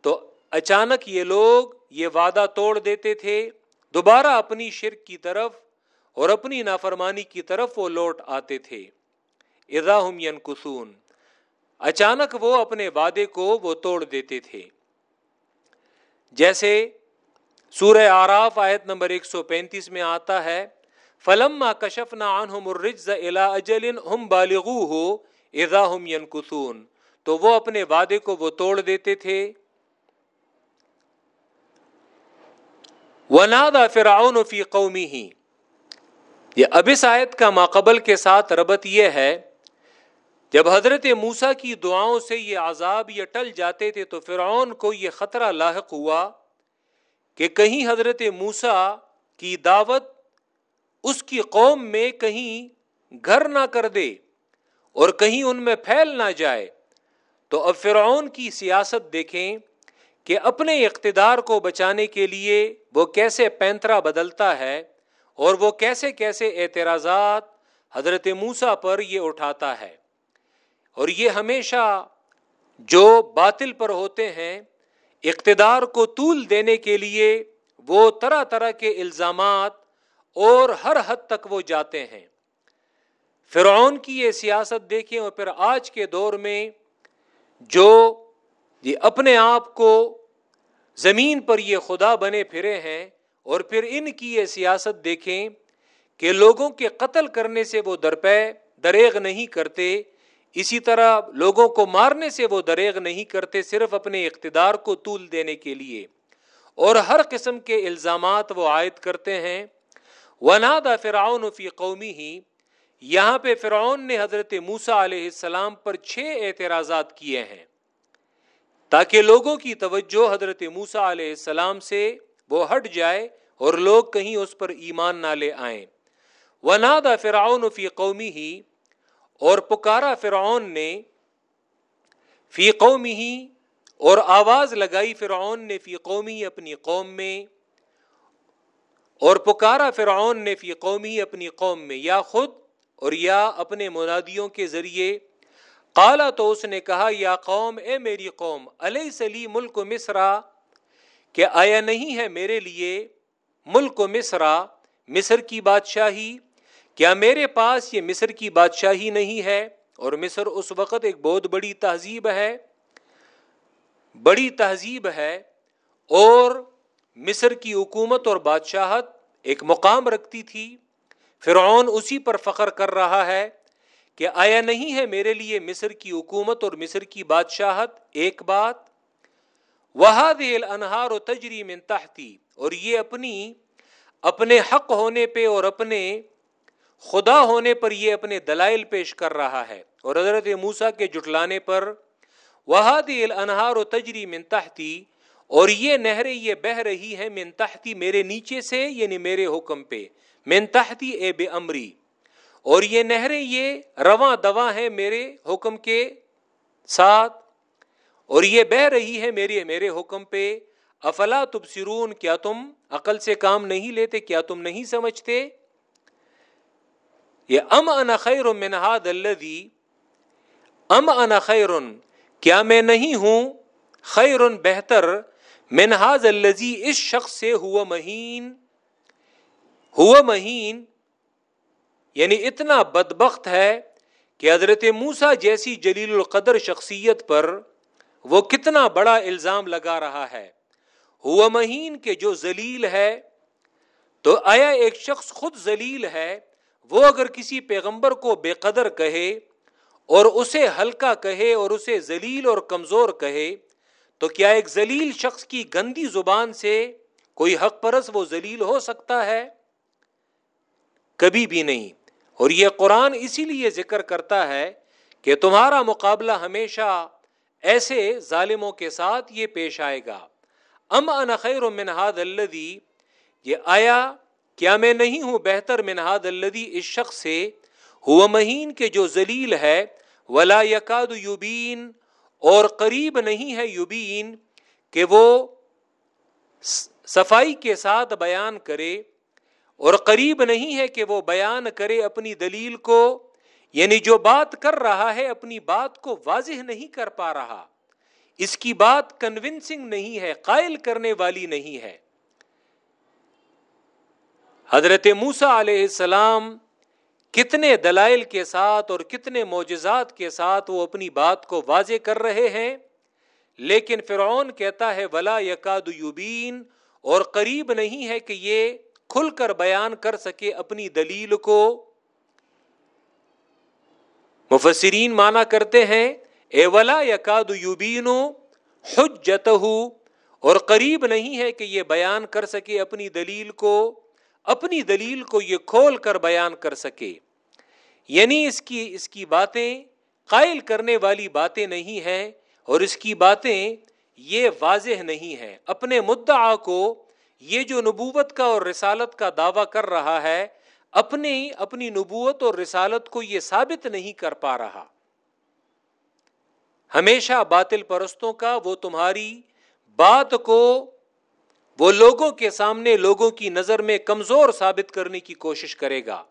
تو اچانک یہ لوگ یہ وعدہ توڑ دیتے تھے۔ دوبارہ اپنی شرک کی طرف اور اپنی نافرمانی کی طرف وہ لوٹ آتے تھے۔ اذا ہم اچانک وہ اپنے وعدے کو وہ توڑ دیتے تھے۔ جیسے سورہ آراف آیت نمبر ایک سو پینتیس میں آتا ہے فلم کشف نہ تو وہ اپنے وعدے کو وہ توڑ دیتے تھے۔ ونادا فرعون فی قومی ہی یہ اب اس آیت کا ماقبل کے ساتھ ربط یہ ہے جب حضرت موسا کی دعاؤں سے یہ عذاب یہ ٹل جاتے تھے تو فرعون کو یہ خطرہ لاحق ہوا کہ کہیں حضرت موسا کی دعوت اس کی قوم میں کہیں گھر نہ کر دے اور کہیں ان میں پھیل نہ جائے۔ تو اب فرعون کی سیاست دیکھیں کہ اپنے اقتدار کو بچانے کے لیے وہ کیسے پینترا بدلتا ہے اور وہ کیسے کیسے اعتراضات حضرت موسا پر یہ اٹھاتا ہے۔ اور یہ ہمیشہ جو باطل پر ہوتے ہیں، اقتدار کو طول دینے کے لیے وہ طرح طرح کے الزامات اور ہر حد تک وہ جاتے ہیں۔ فرعون کی یہ سیاست دیکھیں اور پھر آج کے دور میں جو یہ اپنے آپ کو زمین پر یہ خدا بنے پھرے ہیں اور پھر ان کی یہ سیاست دیکھیں کہ لوگوں کے قتل کرنے سے وہ درپے، دریغ نہیں کرتے اسی طرح لوگوں کو مارنے سے وہ دریغ نہیں کرتے صرف اپنے اقتدار کو طول دینے کے لیے۔ اور ہر قسم کے الزامات وہ عائد کرتے ہیں۔ ونادا فرعون فی قومی ہی یہاں پہ فرعون نے حضرت موسا علیہ السلام پر چھ اعتراضات کیے ہیں۔ تاکہ لوگوں کی توجہ حضرت موسا علیہ السلام سے وہ ہٹ جائے اور لوگ کہیں اس پر ایمان نہ لے آئیں۔ وہ نادا فرعون فی قومی ہی اور پکارا فرعون نے فی قومی ہی اور آواز لگائی فرعون نے فی قومی اپنی قوم میں اور پکارا فرعون نے فی قومی اپنی قوم میں، یا خود اور یا اپنے منادیوں کے ذریعے۔ کالا تو اس نے کہا، یا قوم، اے میری قوم علیہ سلی ملک مصرا کہ آیا نہیں ہے میرے لیے ملک مصرا مصر کی بادشاہی؟ کیا میرے پاس یہ مصر کی بادشاہی نہیں ہے اور مصر اس وقت ایک بہت بڑی تہذیب ہے؟ بڑی تہذیب ہے اور مصر کی حکومت اور بادشاہت ایک مقام رکھتی تھی۔ فرعون اسی پر فخر کر رہا ہے کہ آیا نہیں ہے میرے لیے مصر کی حکومت اور مصر کی بادشاہت ایک بات؟ انہار و تجری من تحتی اور یہ اپنی، اپنے حق ہونے پہ اور اپنے خدا ہونے پر یہ اپنے دلائل پیش کر رہا ہے۔ اور حضرت موسا کے جٹلانے پر وہاد انہار و تجری من تحتی اور یہ نہریں یہ بہ رہی ہے من تحتی میرے نیچے سے یعنی میرے حکم پہ۔ من تحتی اے بے امری۔ اور یہ نہریں یہ رواں دواں ہیں میرے حکم کے ساتھ۔ اور یہ بہ رہی ہے میرے میرے حکم پہ۔ افلا تبصرون، کیا تم عقل سے کام نہیں لیتے، کیا تم نہیں سمجھتے؟ یہ ام ان خیر من هذا ام انا خیر کیا میں نہیں ہوں خیر بہتر منہاز الزی اس شخص سے ہوا مہین ہوا مہین یعنی اتنا بدبخت ہے کہ حضرت موسا جیسی جلیل القدر شخصیت پر وہ کتنا بڑا الزام لگا رہا ہے۔ ہوا مہین کے جو ذلیل ہے، تو آیا ایک شخص خود ذلیل ہے وہ اگر کسی پیغمبر کو بے قدر کہے اور اسے ہلکا کہے اور اسے ذلیل اور کمزور کہے، تو کیا ایک ذلیل شخص کی گندی زبان سے کوئی حق پرس وہ ذلیل ہو سکتا ہے؟ کبھی بھی نہیں۔ اور یہ قرآن اسی لیے ذکر کرتا ہے کہ تمہارا مقابلہ ہمیشہ ایسے ظالموں کے ساتھ یہ پیش آئے گا۔ ام ان خیر منہاد الدی یہ آیا کیا میں نہیں ہوں بہتر منہاد الدی اس شخص سے؟ ہوا مہین کے جو ذلیل ہے، ولا یقاد یوبین اور قریب نہیں ہے یوبین کہ وہ صفائی کے ساتھ بیان کرے، اور قریب نہیں ہے کہ وہ بیان کرے اپنی دلیل کو یعنی جو بات کر رہا ہے اپنی بات کو واضح نہیں کر پا رہا۔ اس کی بات کنونسنگ نہیں ہے، قائل کرنے والی نہیں ہے۔ حضرت موسا علیہ السلام کتنے دلائل کے ساتھ اور کتنے معجزات کے ساتھ وہ اپنی بات کو واضح کر رہے ہیں، لیکن فرعون کہتا ہے، ولا یقاد یوبین اور قریب نہیں ہے کہ یہ کھل کر بیان کر سکے اپنی دلیل کو۔ مفسرین مانا کرتے ہیں، اے ولا یقاد یوبین حجت اور قریب نہیں ہے کہ یہ بیان کر سکے اپنی دلیل کو۔ اپنی دلیل کو یہ کھول کر بیان کر سکے۔ یعنی اس کی اس کی باتیں قائل کرنے والی باتیں نہیں ہیں اور اس کی باتیں یہ واضح نہیں ہے اپنے مدعا کو، یہ جو نبوت کا اور رسالت کا دعویٰ کر رہا ہے، اپنی اپنی نبوت اور رسالت کو یہ ثابت نہیں کر پا رہا۔ ہمیشہ باطل پرستوں کا وہ تمہاری بات کو وہ لوگوں کے سامنے لوگوں کی نظر میں کمزور ثابت کرنے کی کوشش کرے گا۔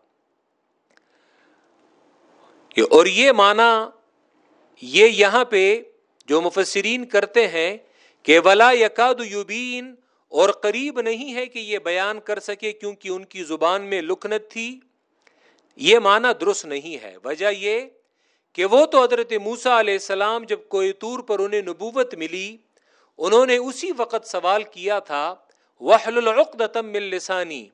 اور یہ مانا یہ یہاں پہ جو مفسرین کرتے ہیں کہ ولا یقاد یوبین اور قریب نہیں ہے کہ یہ بیان کر سکے کیونکہ ان کی زبان میں لکنت تھی۔ یہ مانا درست نہیں ہے۔ وجہ یہ کہ وہ تو حضرت موسا علیہ السلام جب کوئی طور پر انہیں نبوت ملی انہوں نے اسی وقت سوال کیا تھا وحل العقدتم من لسانی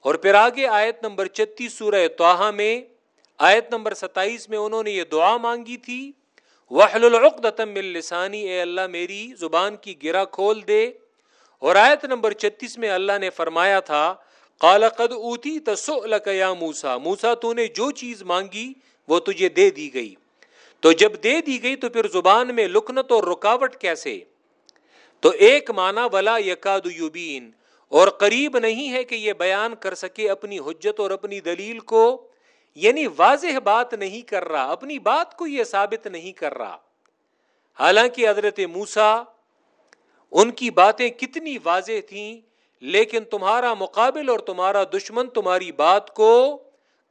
اور پھر آگے آیت نمبر چتیس سورہ توحا میں، آیت نمبر ستائیس میں انہوں نے یہ دعا مانگی تھی وحل العقدتم من لسانی اے اللہ میری زبان کی گرا کھول دے۔ اور آیت نمبر چتیس میں اللہ نے فرمایا تھا، قال قد اوتی تسؤلک یا موسا موسا تو نے جو چیز مانگی، وہ تجھے دے دی گئی۔ تو جب دے دی گئی تو پھر زبان میں لکنت اور رکاوٹ کیسے؟ تو ایک معنی ولا یقاد یوبین اور قریب نہیں ہے کہ یہ بیان کر سکے اپنی حجت اور اپنی دلیل کو یعنی واضح بات نہیں کر رہا، اپنی بات کو یہ ثابت نہیں کر رہا۔ حالانکہ حضرت موسا ان کی باتیں کتنی واضح تھیں، لیکن تمہارا مقابل اور تمہارا دشمن تمہاری بات کو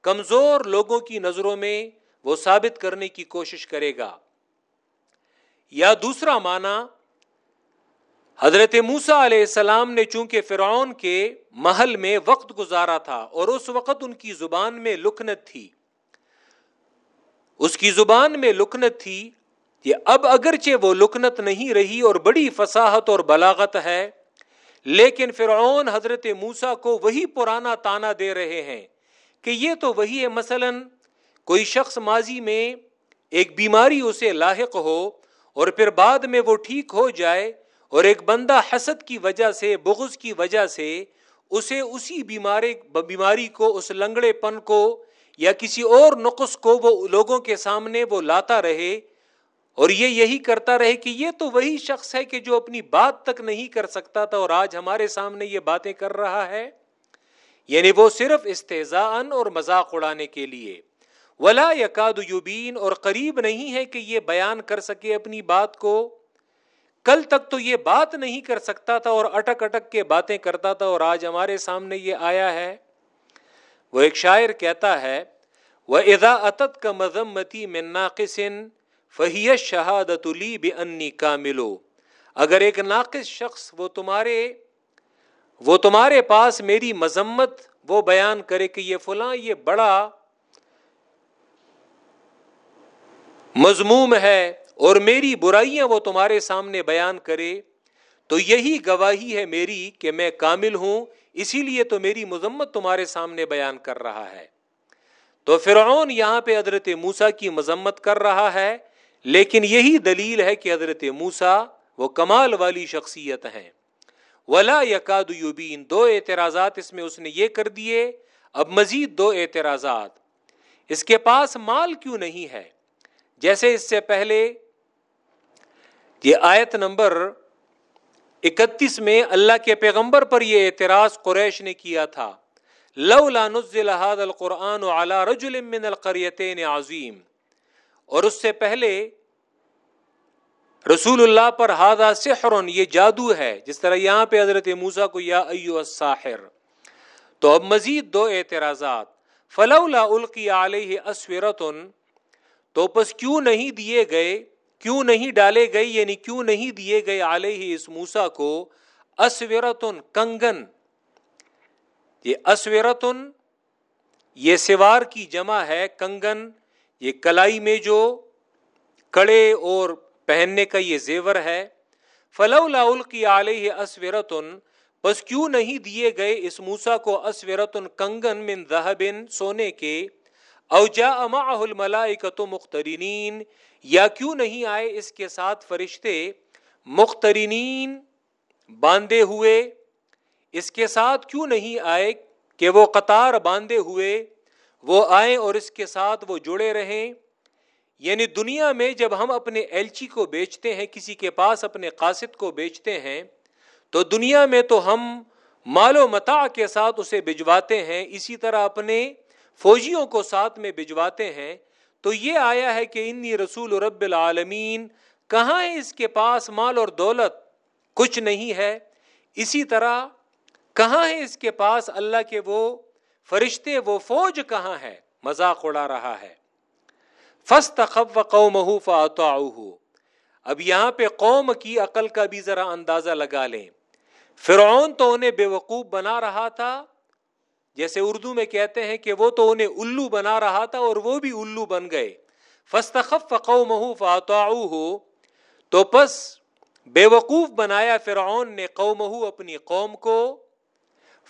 کمزور لوگوں کی نظروں میں وہ ثابت کرنے کی کوشش کرے گا۔ یا دوسرا معنی حضرت موسا علیہ السلام نے چونکہ فرعون کے محل میں وقت گزارا تھا اور اس وقت ان کی زبان میں لکنت تھی، اس کی زبان میں لکنت تھی کہ اب اگرچہ وہ لکنت نہیں رہی اور بڑی فصاحت اور بلاغت ہے، لیکن فرعون حضرت موسا کو وہی پرانا تانا دے رہے ہیں کہ یہ تو وہی ہے، مثلا کوئی شخص ماضی میں ایک بیماری اسے لاحق ہو اور پھر بعد میں وہ ٹھیک ہو جائے اور ایک بندہ حسد کی وجہ سے، بغض کی وجہ سے اسے اسی بیماری بیماری کو، اس لنگڑے پن کو یا کسی اور نقص کو وہ لوگوں کے سامنے وہ لاتا رہے اور یہ یہی کرتا رہے کہ یہ تو وہی شخص ہے کہ جو اپنی بات تک نہیں کر سکتا تھا اور آج ہمارے سامنے یہ باتیں کر رہا ہے۔ یعنی وہ صرف استحزا اور مذاق اڑانے کے لیے۔ ولا یقاد یوبین اور قریب نہیں ہے کہ یہ بیان کر سکے اپنی بات کو۔ کل تک تو یہ بات نہیں کر سکتا تھا اور اٹک اٹک کے باتیں کرتا تھا اور آج ہمارے سامنے یہ آیا ہے۔ وہ ایک شاعر کہتا ہے وہ ادا اتت کا مذمتی میں ناقصن فہیت شہادت لی بے انی کا ملو اگر ایک ناقص شخص وہ تمہارے وہ تمہارے پاس میری مذمت وہ بیان کرے کہ یہ فلاں، یہ بڑا مضموم ہے اور میری برائیاں وہ تمہارے سامنے بیان کرے، تو یہی گواہی ہے میری کہ میں کامل ہوں، اسی لیے تو میری مذمت تمہارے سامنے بیان کر رہا ہے۔ تو فرعون یہاں پہ حضرت موسا کی مذمت کر رہا ہے، لیکن یہی دلیل ہے کہ حضرت موسا وہ کمال والی شخصیت ہیں۔ ولا یقاد یوبین دو اعتراضات اس میں اس نے یہ کر دیے، اب مزید دو اعتراضات۔ اس کے پاس مال کیوں نہیں ہے؟ جیسے اس سے پہلے یہ آیت نمبر اکتیس میں اللہ کے پیغمبر پر یہ اعتراض قریش نے کیا تھا۔ لو نزل هذا القرآن على رجل من القريتين عظیم۔ اور اس سے پہلے رسول اللہ پر ہادا سحر، یہ جادو ہے۔ جس طرح یہاں پہ حضرت موسا کو یا ایو الساحر۔ تو اب مزید دو اعتراضات۔ فلولا القی علیہ اسورتن، تو پس کیوں نہیں دیے گئے؟ کیوں نہیں ڈالے گئے؟ یعنی کیوں نہیں دیے گئے علیہ اس موسا کو؟ اسورتن، کنگن۔ یہ اسورتن، یہ سوار کی جمع ہے، کنگن۔ یہ کلائی میں جو کڑے اور پہننے کا یہ زیور ہے۔ فلولا القی علیہ اسورتن، بس کیوں نہیں دیے گئے؟ اس موسا کو اسورتن، کنگن من ذہبن سونے کے۔ اوجا معه الملائکۃ مخترنین یا کیوں نہیں آئے اس کے ساتھ فرشتے مخترنین باندھے ہوئے؟ اس کے ساتھ کیوں نہیں آئے کہ وہ قطار باندھے ہوئے؟ وہ آئیں اور اس کے ساتھ وہ جڑے رہیں۔ یعنی دنیا میں جب ہم اپنے ایلچی کو بیچتے ہیں، کسی کے پاس اپنے قاصد کو بیچتے ہیں، تو دنیا میں تو ہم مال و متا کے ساتھ اسے بھجواتے ہیں، اسی طرح اپنے فوجیوں کو ساتھ میں بھجواتے ہیں۔ تو یہ آیا ہے کہ انی رسول رب العالمین، کہاں ہے اس کے پاس مال اور دولت؟ کچھ نہیں ہے۔ اسی طرح، کہاں ہے اس کے پاس اللہ کے وہ فرشتے، وہ فوج کہاں ہے؟ مذاق اڑا رہا ہے۔ فسط خب و قوم اب یہاں پہ قوم کی عقل کا بھی ذرا اندازہ لگا لیں۔ فرعون تو انہیں بے وقوف بنا رہا تھا۔ جیسے اردو میں کہتے ہیں کہ وہ تو انہیں الو بنا رہا تھا اور وہ بھی الو بن گئے۔ فستخف قوم ہو تو پس بے وقوف بنایا فرعون نے قوم اپنی قوم کو۔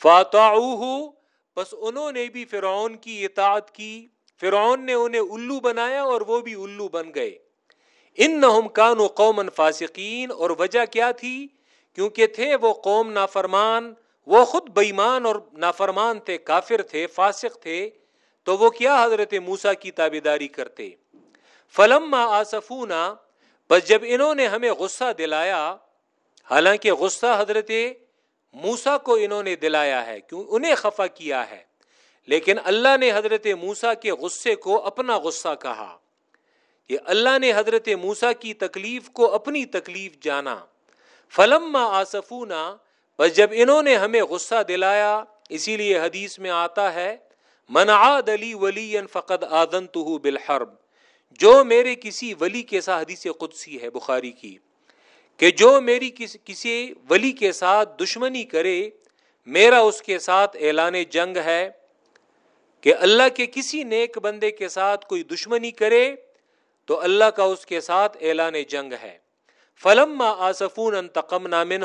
فاتعوہ بس انہوں نے بھی فرعون کی اطاعت کی۔ فرعون نے انہیں الو بنایا اور وہ بھی الو بن گئے۔ ان نہ کانو قومن فاسقین۔ اور وجہ کیا تھی؟ کیونکہ تھے وہ قوم نافرمان۔ وہ خود بےمان اور نافرمان تھے، کافر تھے، فاسق تھے، تو وہ کیا حضرت موسا کی تابے داری کرتے؟ فلم آسفونا بس جب انہوں نے ہمیں غصہ دلایا، حالانکہ غصہ حضرت موسا کو انہوں نے دلایا ہے، کیوں؟ انہیں خفا کیا ہے۔ لیکن اللہ نے حضرت موسا کے غصے کو اپنا غصہ کہا۔ کہ اللہ نے حضرت موسا کی تکلیف کو اپنی تکلیف جانا۔ فلم آسفونا بس جب انہوں نے ہمیں غصہ دلایا، اسی لیے حدیث میں آتا ہے منعاد علی ولی فقد آدن تو بالحرب. جو میرے کسی ولی کے ساتھ، حدیث قدسی ہے، بخاری کی، کہ جو میری کسی ولی کے ساتھ دشمنی کرے، میرا اس کے ساتھ اعلان جنگ ہے کہ اللہ کے کسی نیک بندے کے ساتھ کوئی دشمنی کرے، تو اللہ کا اس کے ساتھ اعلان جنگ ہے۔ فلم آصفون انتقم نامن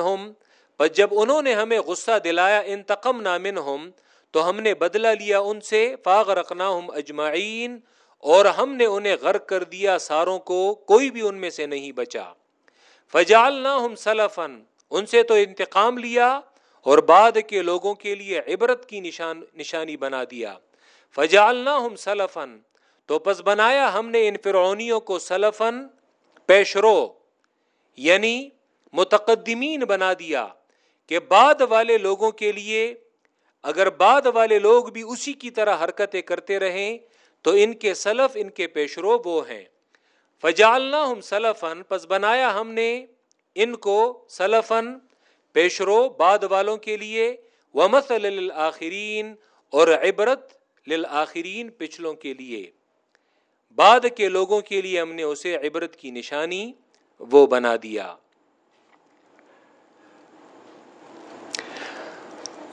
پر جب انہوں نے ہمیں غصہ دلایا انتقم نامن ہم تو ہم نے بدلہ لیا ان سے فاغ رکھنا ہم اجمعین، اور ہم نے انہیں غرق کر دیا ساروں کو، کوئی بھی ان میں سے نہیں بچا۔ فجال نہ ہم سلفن ان سے تو انتقام لیا، اور بعد کے لوگوں کے لیے عبرت کی نشان، نشانی بنا دیا۔ فجال نہ ہم سلفن تو پس بنایا ہم نے ان فرعونیوں کو سلفن پیشرو یعنی متقدمین بنا دیا۔ کہ بعد والے لوگوں کے لیے اگر بعد والے لوگ بھی اسی کی طرح حرکتیں کرتے رہیں تو ان کے سلف، ان کے پیشرو وہ ہیں۔ فجالنا ہم سلفن پس بنایا ہم نے ان کو سلفن پیشرو بعد والوں کے لیے۔ ومس للآخرین اور عبرت للآخرین پچھلوں کے لیے۔ بعد کے لوگوں کے لیے ہم نے اسے عبرت کی نشانی وہ بنا دیا۔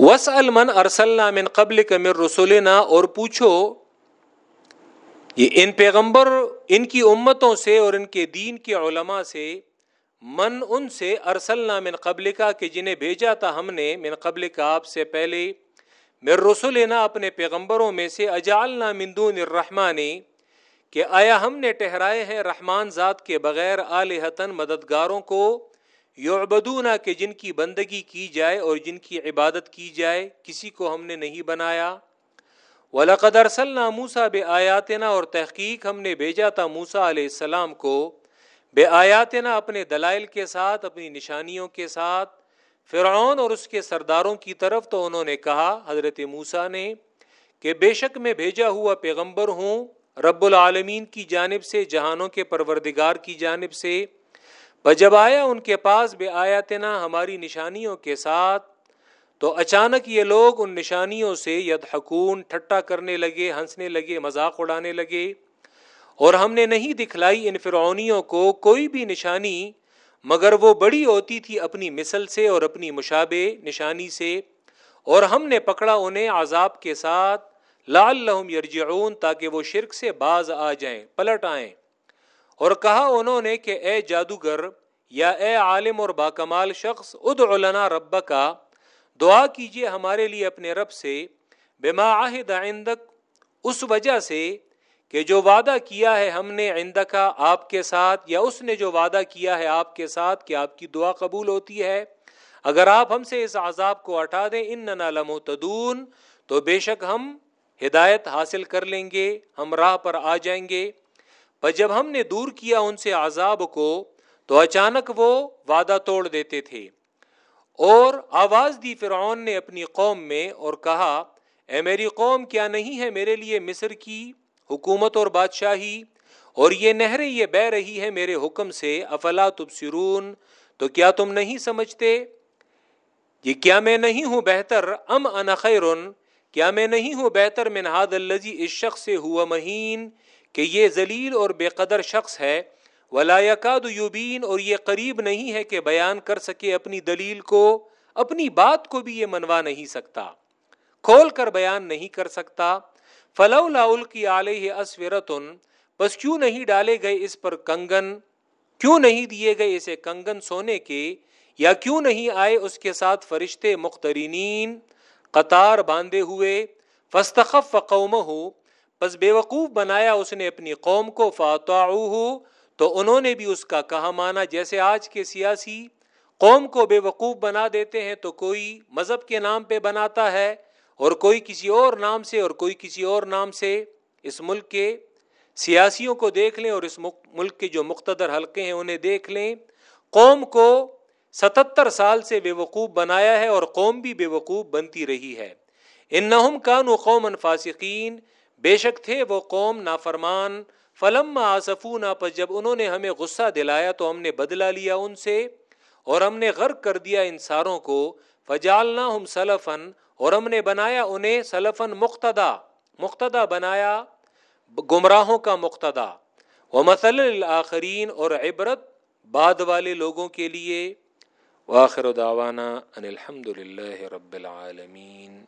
وس المن ارسل من قبل کمر رسولنا اور پوچھو، یہ ان پیغمبر، ان کی امتوں سے اور ان کے دین کے علماء سے، من ان سے ارسل من قبل کا کہ جنہیں بھیجا تھا ہم نے، من قبل کا آپ سے پہلے مر رسولنا اپنے پیغمبروں میں سے اجالنا مندون الرحمان کہ آیا ہم نے ٹہرائے ہیں رحمان ذات کے بغیر آلحتن مددگاروں کو یعبدونا کہ جن کی بندگی کی جائے اور جن کی عبادت کی جائے، کسی کو ہم نے نہیں بنایا۔ ولاقد ارسلنا موسا بے آیاتنا اور تحقیق ہم نے بھیجا تھا موسا علیہ السلام کو۔ بے آیاتنا اپنے دلائل کے ساتھ، اپنی نشانیوں کے ساتھ۔ فرعون اور اس کے سرداروں کی طرف تو انہوں نے کہا، حضرت موسا نے، کہ بے شک میں بھیجا ہوا پیغمبر ہوں، رب العالمین کی جانب سے، جہانوں کے پروردگار کی جانب سے۔ جب آیا ان کے پاس بے آیاتنا ہماری نشانیوں کے ساتھ، تو اچانک یہ لوگ ان نشانیوں سے ید حکون ٹھٹا کرنے لگے، ہنسنے لگے، مذاق اڑانے لگے۔ اور ہم نے نہیں دکھلائی ان فرعونیوں کو کوئی بھی نشانی، مگر وہ بڑی ہوتی تھی اپنی مثل سے اور اپنی مشابہ نشانی سے۔ اور ہم نے پکڑا انہیں عذاب کے ساتھ لال لہم یرجعون تاکہ وہ شرک سے باز آ جائیں، پلٹ آئیں۔ اور کہا انہوں نے کہ اے جادوگر یا اے عالم اور باکمال شخص، ادع لنا رب کا دعا کیجیے ہمارے لیے اپنے رب سے، بما عہد عندک، اس وجہ سے کہ جو وعدہ کیا ہے ہم نے عندکا آپ کے ساتھ یا اس نے جو وعدہ کیا ہے آپ کے ساتھ کہ آپ کی دعا قبول ہوتی ہے، اگر آپ ہم سے اس عذاب کو ہٹا دیں ان لمحتدون، تو بے شک ہم ہدایت حاصل کر لیں گے، ہم راہ پر آ جائیں گے۔ پر جب ہم نے دور کیا ان سے عذاب کو، تو اچانک وہ وعدہ توڑ دیتے تھے۔ اور آواز دی فرعون نے اپنی قوم میں اور کہا، اے میری قوم، کیا نہیں ہے میرے لیے مصر کی حکومت اور بادشاہی؟ اور یہ نہریں یہ بہ رہی ہے میرے حکم سے، افلا تبصرون؟ تو کیا تم نہیں سمجھتے؟ یہ کیا میں نہیں ہوں بہتر؟ ام انا خیر کیا میں نہیں ہوں بہتر من هذا الذي اس شخص سے ہوا مہین؟ کہ یہ ذلیل اور بے قدر شخص ہے، ولا یقاد یوبین اور یہ قریب نہیں ہے کہ بیان کر سکے اپنی دلیل کو، اپنی بات کو بھی یہ منوا نہیں سکتا۔ کھول کر بیان نہیں کر سکتا۔ فلو لاول کی علیہ اسورتن بس کیوں نہیں ڈالے گئے اس پر کنگن؟ کیوں نہیں دیے گئے اسے کنگن سونے کے؟ یا کیوں نہیں آئے اس کے ساتھ فرشتے مخترین قطار باندھے ہوئے فستخف قوم ہو بس بے وقوف بنایا اس نے اپنی قوم کو فاتع تو انہوں نے بھی اس کا کہا مانا جیسے آج کے سیاسی قوم کو بے وقوف بنا دیتے ہیں تو کوئی مذہب کے نام پہ بناتا ہے اور کوئی کسی اور نام سے اور کوئی کسی اور نام سے اس ملک کے سیاسیوں کو دیکھ لیں اور اس ملک کے جو مقتدر حلقے ہیں انہیں دیکھ لیں۔ قوم کو ستتر سال سے بے وقوف بنایا ہے اور قوم بھی بے وقوف بنتی رہی ہے۔ ان نہم کان قوم فاسقین بے شک تھے وہ قوم نافرمان فلم آصفون پس جب انہوں نے ہمیں غصہ دلایا تو ہم نے بدلا لیا ان سے اور ہم نے غرق کر دیا ان ساروں کو فجالنا ہم سلفن اور ہم نے بنایا انہیں سلفن مقتدا مقتدا بنایا، گمراہوں کا مقتدا۔ و مسل الآخرین اور عبرت بعد والے لوگوں کے لیے۔ واخر دعوانا ان الحمد للہ رب العالمین۔